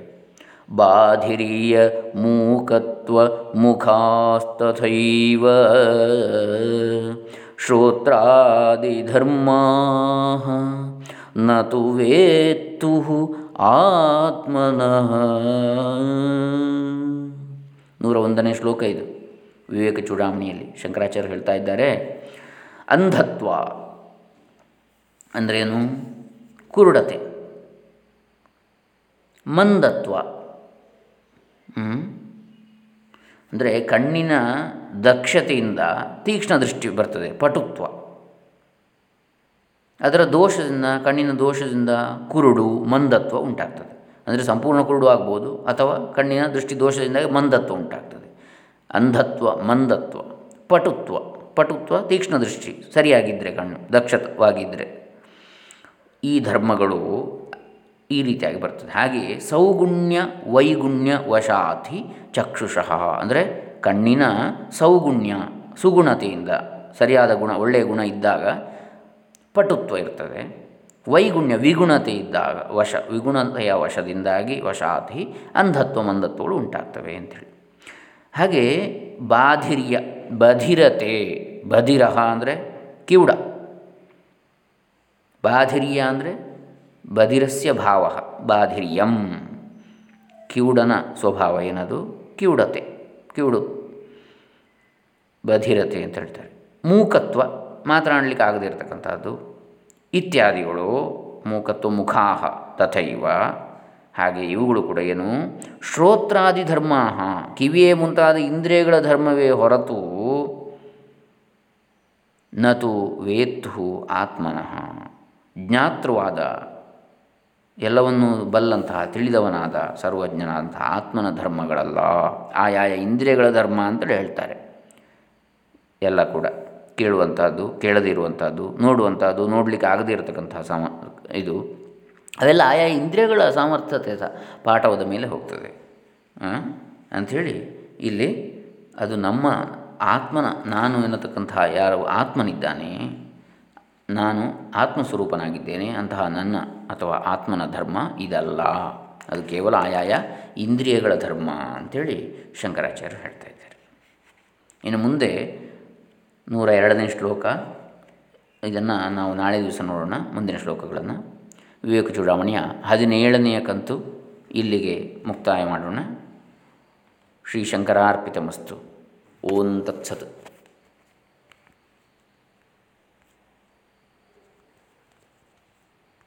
ಬಾಧಿರಿಯ ಮೂಕತ್ವ ಮುಖಾಸ್ತಥೈವ. ಶ್ರೋತ್ರಾದಿಧರ್ಮಾ ನ ವೇತ್ತು ಆತ್ಮನಃ. ನೂರ ಒಂದನೇ ಶ್ಲೋಕ ಇದು. ವಿವೇಕ ಚೂಡಾಮಣಿಯಲ್ಲಿ ಶಂಕರಾಚಾರ್ಯ ಹೇಳ್ತಾ ಇದ್ದಾರೆ. ಅಂಧತ್ವ ಅಂದ್ರೇನು ಕುರುಡತೆ. ಮಂದತ್ವ. ಅಂದರೆ ಕಣ್ಣಿನ ದಕ್ಷತೆಯಿಂದ ತೀಕ್ಷ್ಣ ದೃಷ್ಟಿ ಬರ್ತದೆ, ಪಟುತ್ವ. ಅದರ ದೋಷದಿಂದ, ಕಣ್ಣಿನ ದೋಷದಿಂದ ಕುರುಡು, ಮಂದತ್ವ ಉಂಟಾಗ್ತದೆ. ಅಂದರೆ ಸಂಪೂರ್ಣ ಕುರುಡು ಆಗ್ಬೋದು, ಅಥವಾ ಕಣ್ಣಿನ ದೃಷ್ಟಿ ದೋಷದಿಂದ ಮಂದತ್ವ ಉಂಟಾಗ್ತದೆ. ಅಂಧತ್ವ, ಮಂದತ್ವ, ಪಟುತ್ವ. ಪಟುತ್ವ ತೀಕ್ಷ್ಣ ದೃಷ್ಟಿ ಸರಿಯಾಗಿದ್ದರೆ ಕಣ್ಣು ದಕ್ಷವಾಗಿದ್ದರೆ ಈ ಧರ್ಮಗಳು ಈ ರೀತಿಯಾಗಿ ಬರ್ತದೆ. ಹಾಗೆಯೇ ಸೌಗುಣ್ಯ ವೈಗುಣ್ಯ ವಶಾತಿ ಚಕ್ಷುಷಃ. ಅಂದರೆ ಕಣ್ಣಿನ ಸೌಗುಣ್ಯ ಸುಗುಣತೆಯಿಂದ ಸರಿಯಾದ ಗುಣ, ಒಳ್ಳೆಯ ಗುಣ ಇದ್ದಾಗ ಪಟುತ್ವ ಇರ್ತದೆ. ವೈಗುಣ್ಯ ವಿಗುಣತೆ ಇದ್ದಾಗ ವಶ, ವಿಗುಣತೆಯ ವಶದಿಂದಾಗಿ ವಶಾತಿ ಅಂಧತ್ವ, ಮಂದತ್ವಗಳು ಉಂಟಾಗ್ತವೆ ಅಂಥೇಳಿ. ಹಾಗೆ ಬಾಧಿರ್ಯ, ಬಧಿರತೆ, ಬಧಿರಹ ಅಂದರೆ ಕಿವುಡ. ಬಾಧಿರ್ಯ ಅಂದರೆ ಬಧಿರಸ್ಯ ಭಾವ ಬಾಧಿರ್ಯಂ. ಕಿವುಡನ ಸ್ವಭಾವ ಏನದು? ಕಿವುಡತೆ, ಕಿವುಡು. ಬಧಿರತೆ ಅಂತ ಹೇಳ್ತಾರೆ. ಮೂಕತ್ವ ಮಾತನಾಡಲಿಕ್ಕೆ ಆಗದೇ ಇರತಕ್ಕಂಥದ್ದು. ಇತ್ಯಾದಿಗಳು ಮೂಕತ್ವ ಮುಖಾಹ ತಥೈವ. ಹಾಗೆ ಇವುಗಳು ಕೂಡ ಏನು? ಶ್ರೋತ್ರಾದಿ ಧರ್ಮ ಕಿವಿಯೇ ಮುಂತಾದ ಇಂದ್ರಿಯಗಳ ಧರ್ಮವೇ ಹೊರತು ನತು ವೇತ್ತು ಆತ್ಮನಃ. ಜ್ಞಾತೃವಾದ ಎಲ್ಲವನ್ನೂ ಬಲ್ಲಂತಹ, ತಿಳಿದವನಾದ ಸರ್ವಜ್ಞನಾದಂತಹ ಆತ್ಮನ ಧರ್ಮಗಳಲ್ಲ. ಆಯಾಯ ಇಂದ್ರಿಯಗಳ ಧರ್ಮ ಅಂತೇಳಿ ಹೇಳ್ತಾರೆ. ಎಲ್ಲ ಕೂಡ ಕೇಳುವಂಥದ್ದು, ಕೇಳದಿರುವಂಥದ್ದು, ನೋಡುವಂಥದ್ದು, ನೋಡಲಿಕ್ಕೆ ಆಗದೇ ಇರತಕ್ಕಂತಹ ಸಾಮ, ಇದು. ಅವೆಲ್ಲ ಆಯಾ ಇಂದ್ರಿಯಗಳ ಸಾಮರ್ಥ್ಯತೆ ಸಹ ಪಾಠವದ ಮೇಲೆ ಹೋಗ್ತದೆ. ಅಂಥೇಳಿ ಇಲ್ಲಿ ಅದು ನಮ್ಮ ಆತ್ಮನ, ನಾನು ಎನ್ನತಕ್ಕಂತಹ ಯಾರು ಆತ್ಮನಿದ್ದಾನೆ ನಾನು ಆತ್ಮಸ್ವರೂಪನಾಗಿದ್ದೇನೆ ಅಂತಹ ನನ್ನ ಅಥವಾ ಆತ್ಮನ ಧರ್ಮ ಇದಲ್ಲ. ಅದು ಕೇವಲ ಆಯಾಯ ಇಂದ್ರಿಯಗಳ ಧರ್ಮ ಅಂಥೇಳಿ ಶಂಕರಾಚಾರ್ಯರು ಹೇಳ್ತಾ ಇದ್ದಾರೆ. ಇನ್ನು ಮುಂದೆ ನೂರ ಎರಡನೇ ಶ್ಲೋಕ. ಇದನ್ನು ನಾವು ನಾಳೆ ದಿವಸ ನೋಡೋಣ, ಮುಂದಿನ ಶ್ಲೋಕಗಳನ್ನು. ವಿವೇಕ ಚೂಡಾವಣೆಯ ಹದಿನೇಳನೆಯ ಕಂತು ಇಲ್ಲಿಗೆ ಮುಕ್ತಾಯ ಮಾಡೋಣ. ಶ್ರೀ ಶಂಕರಾರ್ಪಿತಮಸ್ತು. ಓಂ ತತ್ಸತ್.